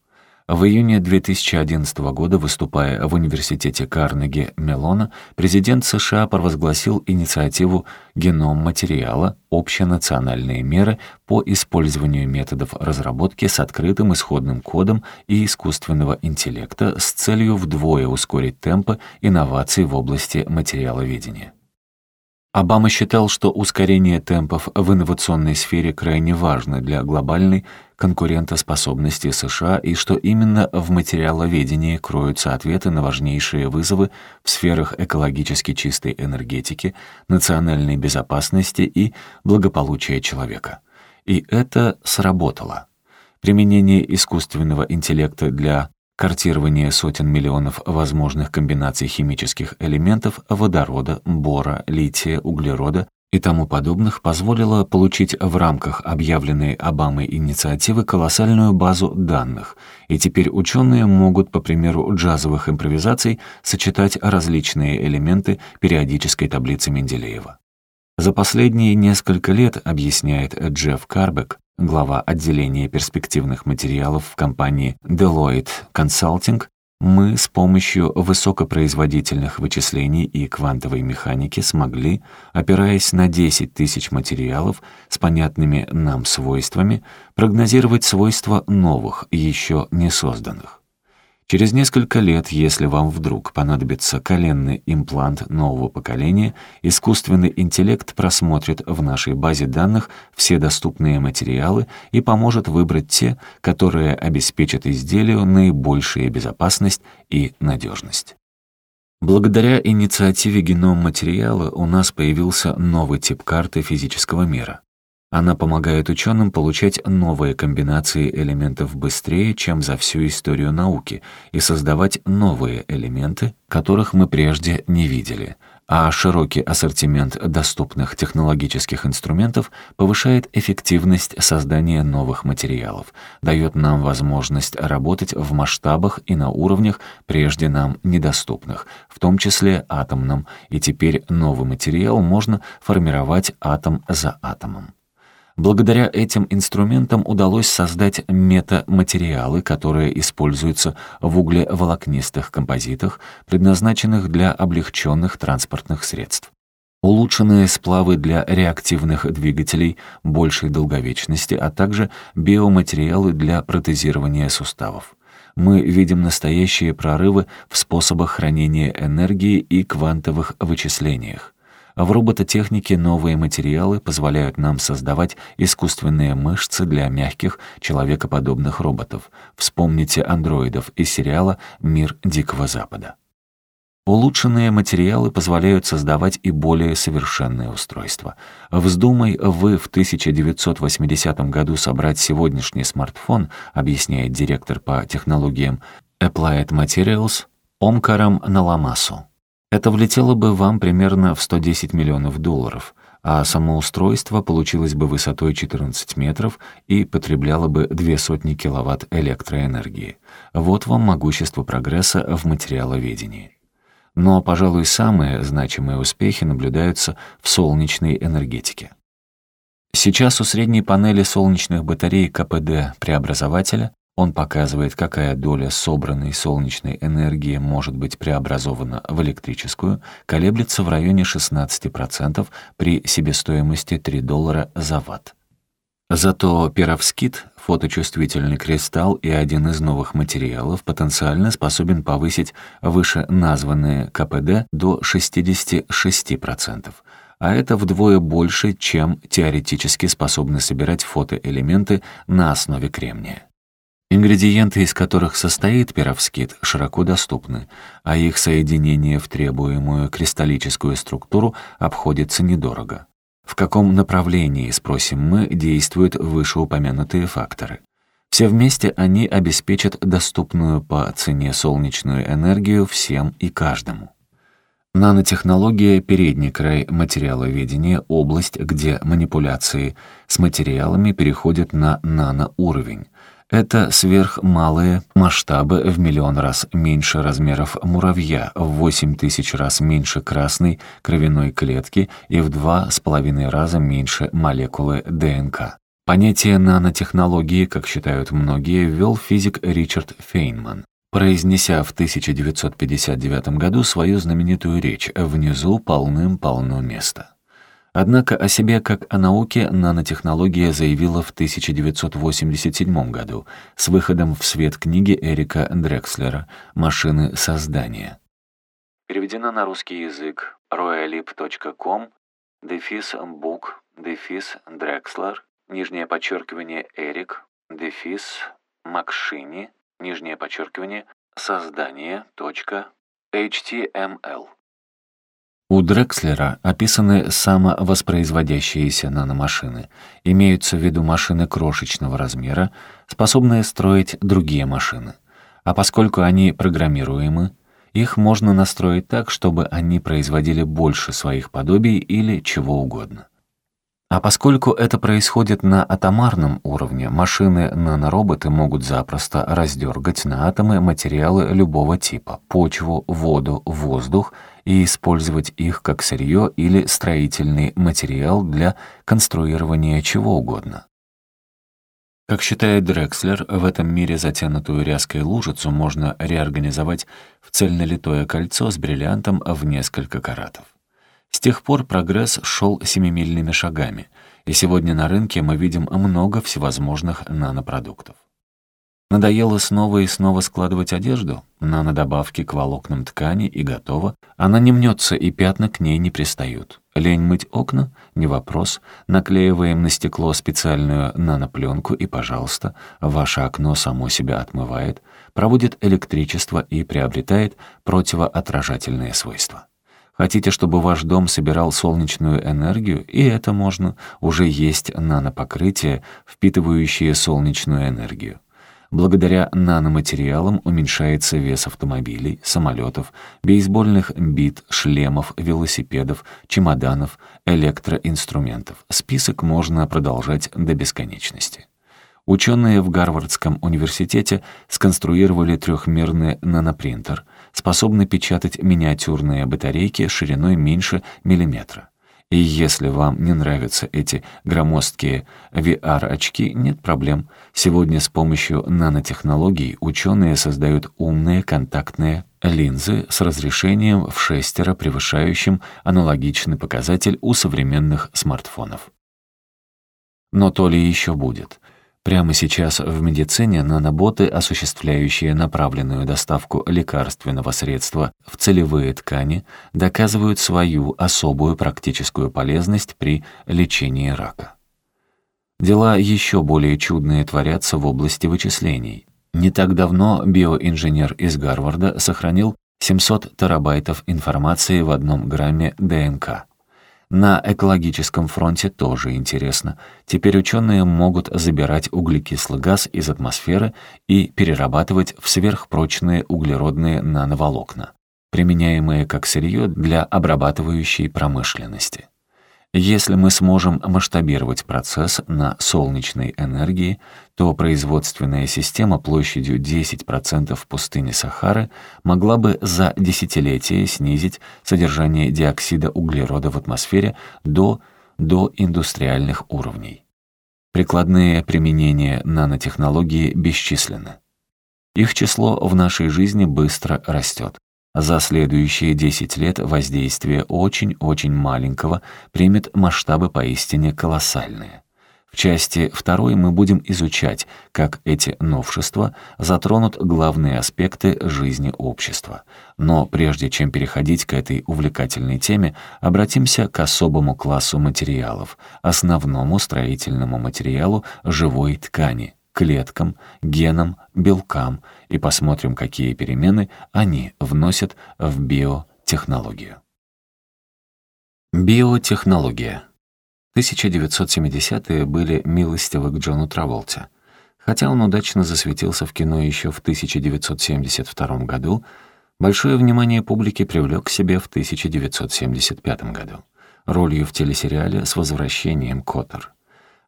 A: В июне 2011 года, выступая в университете Карнеги Мелона, президент США провозгласил инициативу «Геном материала. Общенациональные меры по использованию методов разработки с открытым исходным кодом и искусственного интеллекта с целью вдвое ускорить темпы инноваций в области материаловедения». Обама считал, что ускорение темпов в инновационной сфере крайне важно для глобальной конкурентоспособности США и что именно в материаловедении кроются ответы на важнейшие вызовы в сферах экологически чистой энергетики, национальной безопасности и благополучия человека. И это сработало. Применение искусственного интеллекта для картирование сотен миллионов возможных комбинаций химических элементов водорода, бора, лития, углерода и тому подобных позволило получить в рамках объявленной Обамой инициативы колоссальную базу данных, и теперь ученые могут, по примеру джазовых импровизаций, сочетать различные элементы периодической таблицы Менделеева. За последние несколько лет, объясняет Джефф Карбек, глава отделения перспективных материалов в компании Deloitte Consulting, мы с помощью высокопроизводительных вычислений и квантовой механики смогли, опираясь на 10 тысяч материалов с понятными нам свойствами, прогнозировать свойства новых, еще не созданных. Через несколько лет, если вам вдруг понадобится коленный имплант нового поколения, искусственный интеллект просмотрит в нашей базе данных все доступные материалы и поможет выбрать те, которые обеспечат изделию наибольшую безопасность и надежность. Благодаря инициативе геном материала у нас появился новый тип карты физического мира. Она помогает ученым получать новые комбинации элементов быстрее, чем за всю историю науки, и создавать новые элементы, которых мы прежде не видели. А широкий ассортимент доступных технологических инструментов повышает эффективность создания новых материалов, дает нам возможность работать в масштабах и на уровнях, прежде нам недоступных, в том числе атомном, и теперь новый материал можно формировать атом за атомом. Благодаря этим инструментам удалось создать метаматериалы, которые используются в углеволокнистых композитах, предназначенных для облегченных транспортных средств. Улучшенные сплавы для реактивных двигателей большей долговечности, а также биоматериалы для протезирования суставов. Мы видим настоящие прорывы в способах хранения энергии и квантовых вычислениях. В робототехнике новые материалы позволяют нам создавать искусственные мышцы для мягких, человекоподобных роботов. Вспомните андроидов из сериала «Мир Дикого Запада». Улучшенные материалы позволяют создавать и более совершенные устройства. Вздумай вы в 1980 году собрать сегодняшний смартфон, объясняет директор по технологиям Applied Materials Омкаром Наламасу. Это влетело бы вам примерно в 110 миллионов долларов, а само устройство получилось бы высотой 14 метров и потребляло бы две сотни киловатт электроэнергии. Вот вам могущество прогресса в материаловедении. Но, пожалуй, самые значимые успехи наблюдаются в солнечной энергетике. Сейчас у средней панели солнечных батарей КПД преобразователя он показывает, какая доля собранной солнечной энергии может быть преобразована в электрическую, колеблется в районе 16% при себестоимости 3 доллара за ватт. Зато перовскит, фоточувствительный кристалл и один из новых материалов потенциально способен повысить вышеназванные КПД до 66%, а это вдвое больше, чем теоретически способны собирать фотоэлементы на основе кремния. Ингредиенты, из которых состоит перовскит, широко доступны, а их соединение в требуемую кристаллическую структуру обходится недорого. В каком направлении, спросим мы, действуют вышеупомянутые факторы? Все вместе они обеспечат доступную по цене солнечную энергию всем и каждому. Нанотехнология — передний край материаловедения, область, где манипуляции с материалами переходят на наноуровень. Это сверхмалые масштабы в миллион раз меньше размеров муравья, в 8 тысяч раз меньше красной кровяной клетки и в два с половиной раза меньше молекулы ДНК. Понятие нанотехнологии, как считают многие, ввел физик Ричард Фейнман, произнеся в 1959 году свою знаменитую речь «Внизу полным-полно места». Однако о себе как о науке нанотехнология заявила в 1987 году с выходом в свет книги Эрика Дрекслера «Машины создания». Переведена на русский язык royalip.com, дефис бук, дефис Дрекслер, нижнее подчеркивание Эрик, дефис Макшини, нижнее подчеркивание создание, точка, HTML. У Дрекслера описаны самовоспроизводящиеся наномашины. Имеются в виду машины крошечного размера, способные строить другие машины. А поскольку они программируемы, их можно настроить так, чтобы они производили больше своих подобий или чего угодно. А поскольку это происходит на атомарном уровне, машины-нанороботы могут запросто раздергать на атомы материалы любого типа — почву, воду, воздух — и использовать их как сырье или строительный материал для конструирования чего угодно. Как считает Дрекслер, в этом мире затянутую ряской лужицу можно реорганизовать в цельнолитое кольцо с бриллиантом в несколько каратов. С тех пор прогресс шел семимильными шагами, и сегодня на рынке мы видим много всевозможных нанопродуктов. Надоело снова и снова складывать одежду? Нанодобавки к волокнам ткани и готово. Она не мнется, и пятна к ней не пристают. Лень мыть окна? Не вопрос. Наклеиваем на стекло специальную нанопленку, и, пожалуйста, ваше окно само себя отмывает, проводит электричество и приобретает противоотражательные свойства. Хотите, чтобы ваш дом собирал солнечную энергию? И это можно. Уже есть нанопокрытие, впитывающее солнечную энергию. Благодаря наноматериалам уменьшается вес автомобилей, самолетов, бейсбольных бит, шлемов, велосипедов, чемоданов, электроинструментов. Список можно продолжать до бесконечности. Ученые в Гарвардском университете сконструировали трехмерный нанопринтер, способный печатать миниатюрные батарейки шириной меньше миллиметра. И если вам не нравятся эти громоздкие VR-очки, нет проблем. Сегодня с помощью нанотехнологий ученые создают умные контактные линзы с разрешением в шестеро превышающим аналогичный показатель у современных смартфонов. Но то ли еще будет. Прямо сейчас в медицине наноботы, осуществляющие направленную доставку лекарственного средства в целевые ткани, доказывают свою особую практическую полезность при лечении рака. Дела еще более чудные творятся в области вычислений. Не так давно биоинженер из Гарварда сохранил 700 терабайтов информации в одном грамме ДНК. На экологическом фронте тоже интересно. Теперь ученые могут забирать углекислый газ из атмосферы и перерабатывать в сверхпрочные углеродные нановолокна, применяемые как сырье для обрабатывающей промышленности. Если мы сможем масштабировать процесс на солнечной энергии, то производственная система площадью 10% пустыни Сахары могла бы за десятилетия снизить содержание диоксида углерода в атмосфере до доиндустриальных уровней. Прикладные применения нанотехнологии бесчисленны. Их число в нашей жизни быстро растет. За следующие 10 лет воздействие очень-очень маленького примет масштабы поистине колоссальные. В части второй мы будем изучать, как эти новшества затронут главные аспекты жизни общества. Но прежде чем переходить к этой увлекательной теме, обратимся к особому классу материалов, основному строительному материалу живой ткани — клеткам, генам, белкам и посмотрим, какие перемены они вносят в биотехнологию. Биотехнология. 1970-е были милостивы к Джону Траволте. Хотя он удачно засветился в кино еще в 1972 году, большое внимание публики привлек к себе в 1975 году ролью в телесериале «С возвращением Коттер».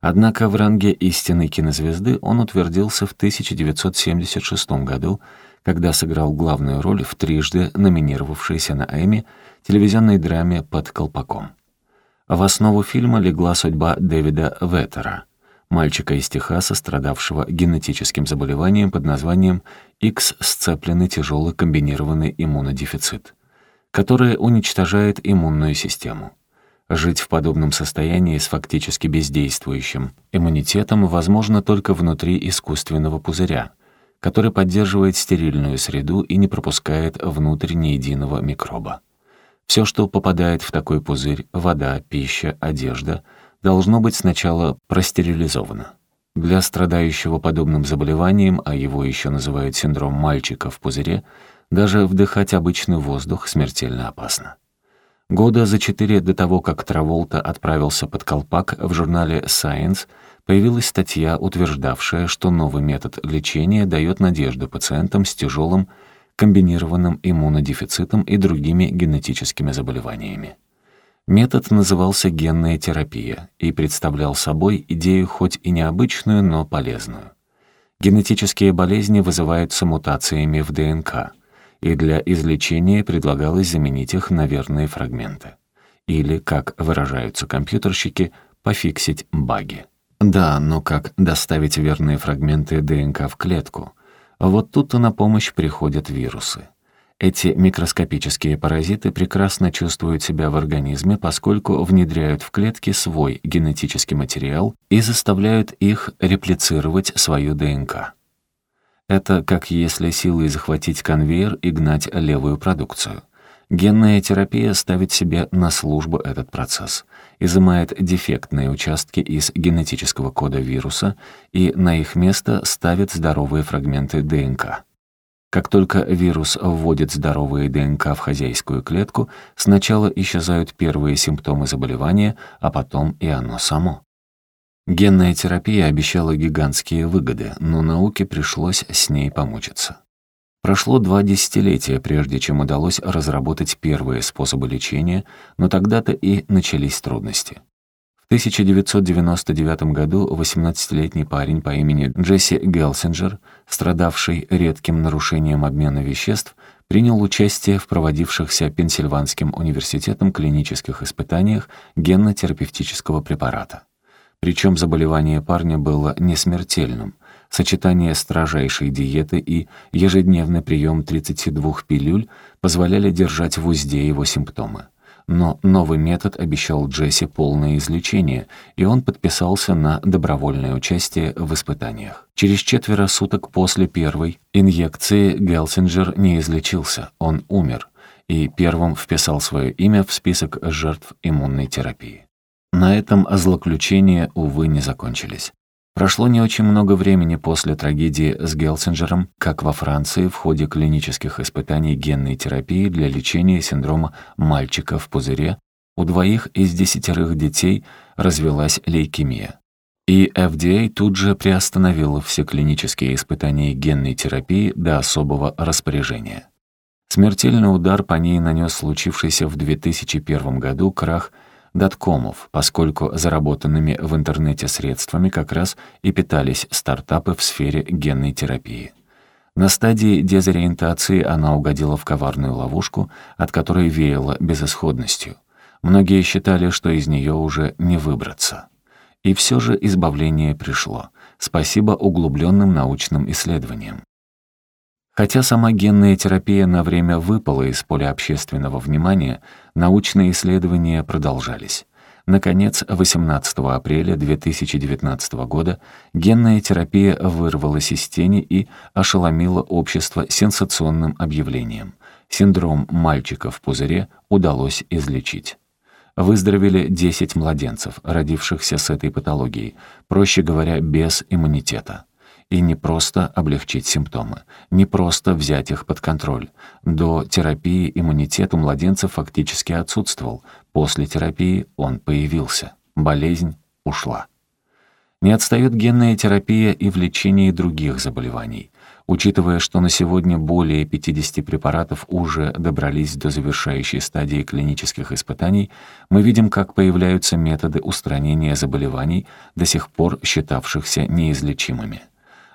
A: Однако в ранге истинной кинозвезды он утвердился в 1976 году, когда сыграл главную роль в трижды номинировавшейся на Эмми телевизионной драме «Под колпаком». В основу фильма легла судьба Дэвида Веттера, мальчика из Техаса, страдавшего генетическим заболеванием под названием X-сцепленный тяжелый комбинированный иммунодефицит, которое уничтожает иммунную систему. Жить в подобном состоянии с фактически бездействующим иммунитетом возможно только внутри искусственного пузыря, который поддерживает стерильную среду и не пропускает внутрь ни единого микроба. Все, что попадает в такой пузырь, вода, пища, одежда, должно быть сначала простерилизовано. Для страдающего подобным заболеванием, а его еще называют синдром мальчика в пузыре, даже вдыхать обычный воздух смертельно опасно. Года за четыре до того, как Траволта отправился под колпак, в журнале Science появилась статья, утверждавшая, что новый метод лечения дает надежду пациентам с тяжелым комбинированным иммунодефицитом и другими генетическими заболеваниями. Метод назывался генная терапия и представлял собой идею хоть и необычную, но полезную. Генетические болезни вызываются мутациями в ДНК — и для излечения предлагалось заменить их на верные фрагменты. Или, как выражаются компьютерщики, пофиксить баги. Да, но как доставить верные фрагменты ДНК в клетку? Вот тут-то на помощь приходят вирусы. Эти микроскопические паразиты прекрасно чувствуют себя в организме, поскольку внедряют в клетки свой генетический материал и заставляют их реплицировать свою ДНК. Это как если силой захватить конвейер и гнать левую продукцию. Генная терапия ставит себе на службу этот процесс, изымает дефектные участки из генетического кода вируса и на их место ставит здоровые фрагменты ДНК. Как только вирус вводит здоровые ДНК в хозяйскую клетку, сначала исчезают первые симптомы заболевания, а потом и оно само. Генная терапия обещала гигантские выгоды, но науке пришлось с ней помучиться. Прошло два десятилетия, прежде чем удалось разработать первые способы лечения, но тогда-то и начались трудности. В 1999 году 18-летний парень по имени Джесси Гелсинджер, страдавший редким нарушением обмена веществ, принял участие в проводившихся Пенсильванским университетом клинических испытаниях генно-терапевтического препарата. Причем заболевание парня было не смертельным. Сочетание строжайшей диеты и ежедневный прием 32 пилюль позволяли держать в узде его симптомы. Но новый метод обещал Джесси полное излечение, и он подписался на добровольное участие в испытаниях. Через четверо суток после первой инъекции Гелсинджер не излечился, он умер, и первым вписал свое имя в список жертв иммунной терапии. На этом злоключения, увы, не закончились. Прошло не очень много времени после трагедии с Гелсинджером, как во Франции в ходе клинических испытаний генной терапии для лечения синдрома мальчика в пузыре у двоих из десятерых детей развелась лейкемия. И FDA тут же приостановила все клинические испытания генной терапии до особого распоряжения. Смертельный удар по ней нанес случившийся в 2001 году крах – доткомов, поскольку заработанными в интернете средствами как раз и питались стартапы в сфере генной терапии. На стадии дезориентации она угодила в коварную ловушку, от которой веяло безысходностью. Многие считали, что из нее уже не выбраться. И все же избавление пришло. Спасибо углубленным научным исследованиям. Хотя сама генная терапия на время выпала из поля общественного внимания, научные исследования продолжались. Наконец, 18 апреля 2019 года генная терапия вырвалась из тени и ошеломила общество сенсационным объявлением. Синдром мальчика в пузыре удалось излечить. Выздоровели 10 младенцев, родившихся с этой патологией, проще говоря, без иммунитета. И не просто облегчить симптомы, не просто взять их под контроль. До терапии иммунитет у младенца фактически отсутствовал. После терапии он появился. Болезнь ушла. Не отстает генная терапия и в лечении других заболеваний. Учитывая, что на сегодня более 50 препаратов уже добрались до завершающей стадии клинических испытаний, мы видим, как появляются методы устранения заболеваний, до сих пор считавшихся неизлечимыми.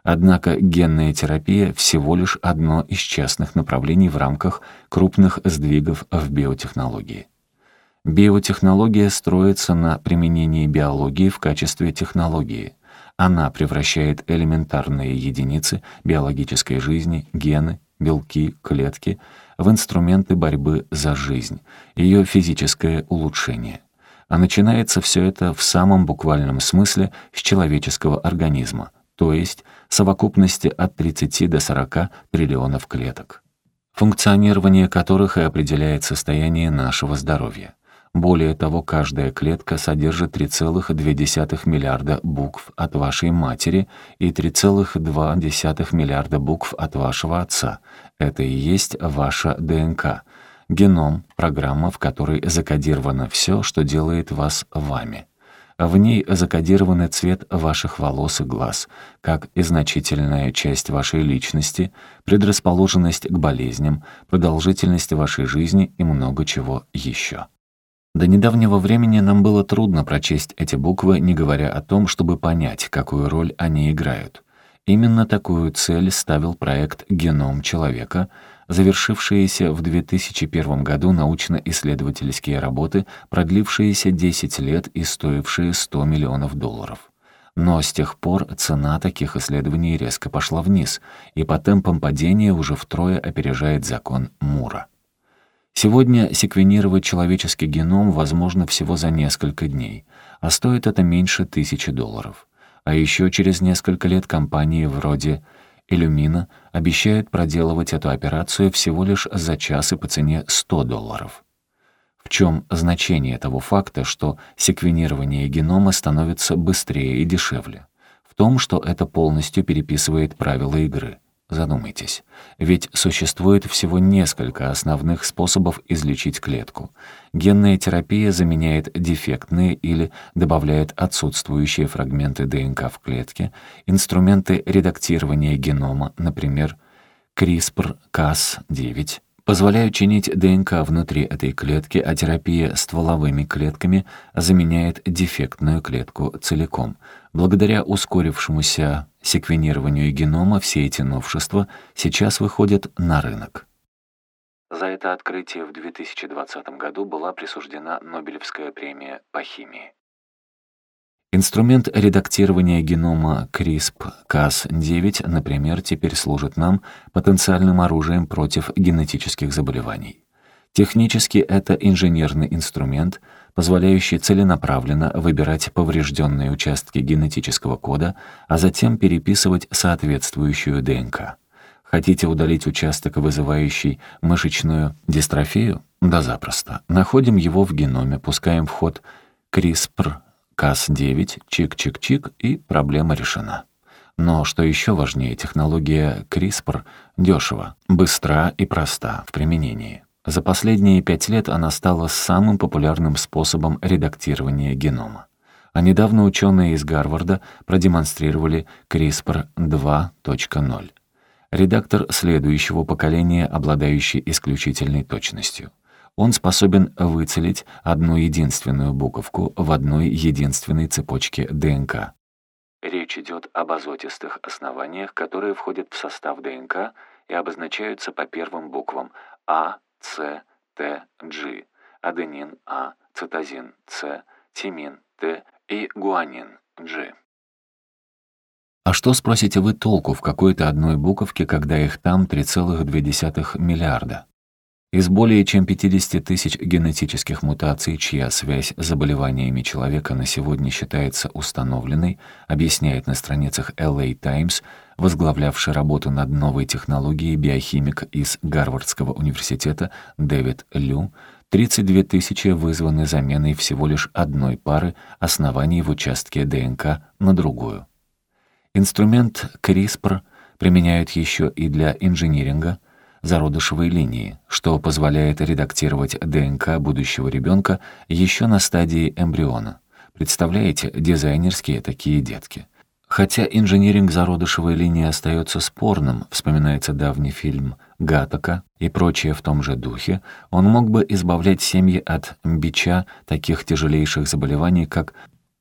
A: Однако генная терапия всего лишь одно из частных направлений в рамках крупных сдвигов в биотехнологии. Биотехнология строится на применении биологии в качестве технологии. Она превращает элементарные единицы биологической жизни, гены, белки, клетки, в инструменты борьбы за жизнь, ее физическое улучшение. А начинается все это в самом буквальном смысле с человеческого организма — то есть совокупности от 30 до 40 триллионов клеток, функционирование которых и определяет состояние нашего здоровья. Более того, каждая клетка содержит 3,2 миллиарда букв от вашей матери и 3,2 миллиарда букв от вашего отца. Это и есть ваша ДНК. Геном — программа, в которой закодировано все, что делает вас вами. В ней закодированы цвет ваших волос и глаз, как и значительная часть вашей личности, предрасположенность к болезням, продолжительность вашей жизни и много чего еще. До недавнего времени нам было трудно прочесть эти буквы, не говоря о том, чтобы понять, какую роль они играют. Именно такую цель ставил проект «Геном человека», завершившиеся в 2001 году научно-исследовательские работы, продлившиеся 10 лет и стоившие 100 миллионов долларов. Но с тех пор цена таких исследований резко пошла вниз, и по темпам падения уже втрое опережает закон Мура. Сегодня секвенировать человеческий геном возможно всего за несколько дней, а стоит это меньше тысячи долларов. А еще через несколько лет компании вроде Иллюмина обещает проделывать эту операцию всего лишь за час и по цене 100 долларов. В чем значение того факта, что секвенирование генома становится быстрее и дешевле? В том, что это полностью переписывает правила игры — Задумайтесь, ведь существует всего несколько основных способов излечить клетку. Генная терапия заменяет дефектные или добавляет отсутствующие фрагменты ДНК в клетке, инструменты редактирования генома, например, CRISPR-Cas9, позволяют чинить ДНК внутри этой клетки, а терапия стволовыми клетками заменяет дефектную клетку целиком. Благодаря ускорившемуся секвенированию генома все эти новшества сейчас выходят на рынок. За это открытие в 2020 году была присуждена Нобелевская премия по химии. Инструмент редактирования генома CRISP-Cas9, например, теперь служит нам потенциальным оружием против генетических заболеваний. Технически это инженерный инструмент, позволяющий целенаправленно выбирать поврежденные участки генетического кода, а затем переписывать соответствующую ДНК. Хотите удалить участок, вызывающий мышечную дистрофию? Да запросто. Находим его в геноме, пускаем в ход CRISPR, Cas9, чик-чик-чик, и проблема решена. Но, что еще важнее, технология CRISPR дешево, быстра и проста в применении. За последние пять лет она стала самым популярным способом редактирования генома. А недавно ученые из Гарварда продемонстрировали CRISPR 2.0. Редактор следующего поколения, обладающий исключительной точностью. Он способен выцелить одну единственную буковку в одной единственной цепочке ДНК. Речь идет об азотистых основаниях, которые входят в состав ДНК и обозначаются по первым буквам А, С, Т, G, аденин А, цитозин С, тимин Т и гуанин G. А что, спросите вы, толку в какой-то одной буковке, когда их там 3,2 миллиарда? Из более чем 50 тысяч генетических мутаций, чья связь с заболеваниями человека на сегодня считается установленной, объясняет на страницах LA Times, возглавлявший работу над новой технологией биохимик из Гарвардского университета Дэвид Лю, 32 тысячи вызваны заменой всего лишь одной пары оснований в участке ДНК на другую. Инструмент CRISPR применяют еще и для инжиниринга — зародышевой линии, что позволяет редактировать ДНК будущего ребенка еще на стадии эмбриона. Представляете, дизайнерские такие детки. Хотя инжиниринг зародышевой линии остается спорным, вспоминается давний фильм «Гатака» и прочее в том же духе, он мог бы избавлять семьи от бича таких тяжелейших заболеваний, как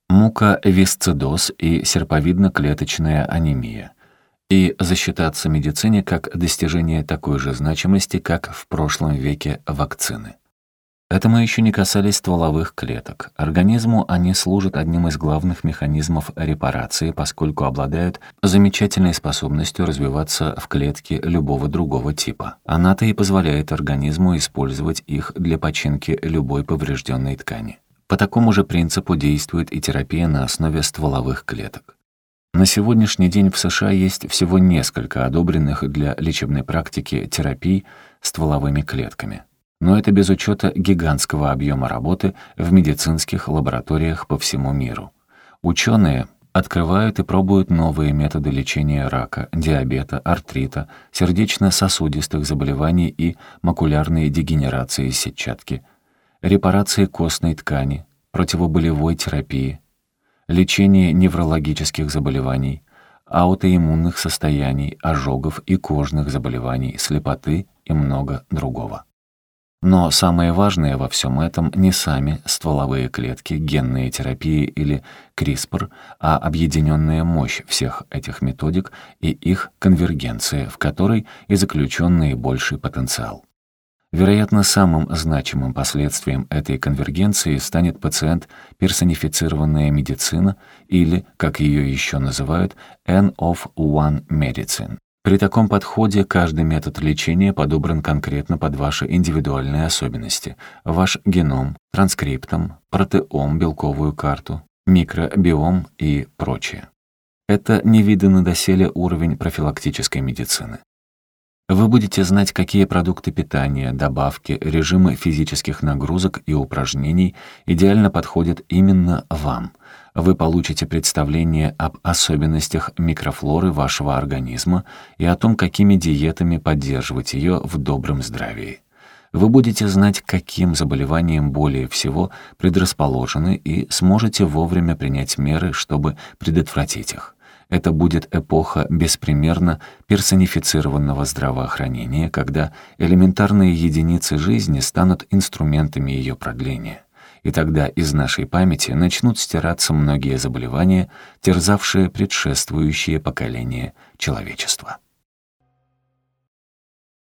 A: муковисцидоз и серповидно-клеточная анемия – и засчитаться медицине как достижение такой же значимости, как в прошлом веке вакцины. Это мы еще не касались стволовых клеток. Организму они служат одним из главных механизмов репарации, поскольку обладают замечательной способностью развиваться в клетке любого другого типа. Она-то и позволяет организму использовать их для починки любой поврежденной ткани. По такому же принципу действует и терапия на основе стволовых клеток. На сегодняшний день в США есть всего несколько одобренных для лечебной практики терапий стволовыми клетками. Но это без учета гигантского объема работы в медицинских лабораториях по всему миру. Ученые открывают и пробуют новые методы лечения рака, диабета, артрита, сердечно-сосудистых заболеваний и макулярной дегенерации сетчатки, репарации костной ткани, противоболевой терапии, лечение неврологических заболеваний, аутоиммунных состояний, ожогов и кожных заболеваний, слепоты и много другого. Но самое важное во всем этом не сами стволовые клетки, генные терапии или CRISPR, а объединенная мощь всех этих методик и их конвергенция, в которой и заключен наибольший потенциал. Вероятно, самым значимым последствием этой конвергенции станет пациент-персонифицированная медицина или, как ее еще называют, N of One Medicine. При таком подходе каждый метод лечения подобран конкретно под ваши индивидуальные особенности, ваш геном, транскриптом, протеом, белковую карту, микробиом и прочее. Это невиданный доселе уровень профилактической медицины. Вы будете знать, какие продукты питания, добавки, режимы физических нагрузок и упражнений идеально подходят именно вам. Вы получите представление об особенностях микрофлоры вашего организма и о том, какими диетами поддерживать ее в добром здравии. Вы будете знать, каким заболеваниям более всего предрасположены и сможете вовремя принять меры, чтобы предотвратить их. Это будет эпоха беспримерно персонифицированного здравоохранения, когда элементарные единицы жизни станут инструментами ее продления. И тогда из нашей памяти начнут стираться многие заболевания, терзавшие предшествующие поколения человечества.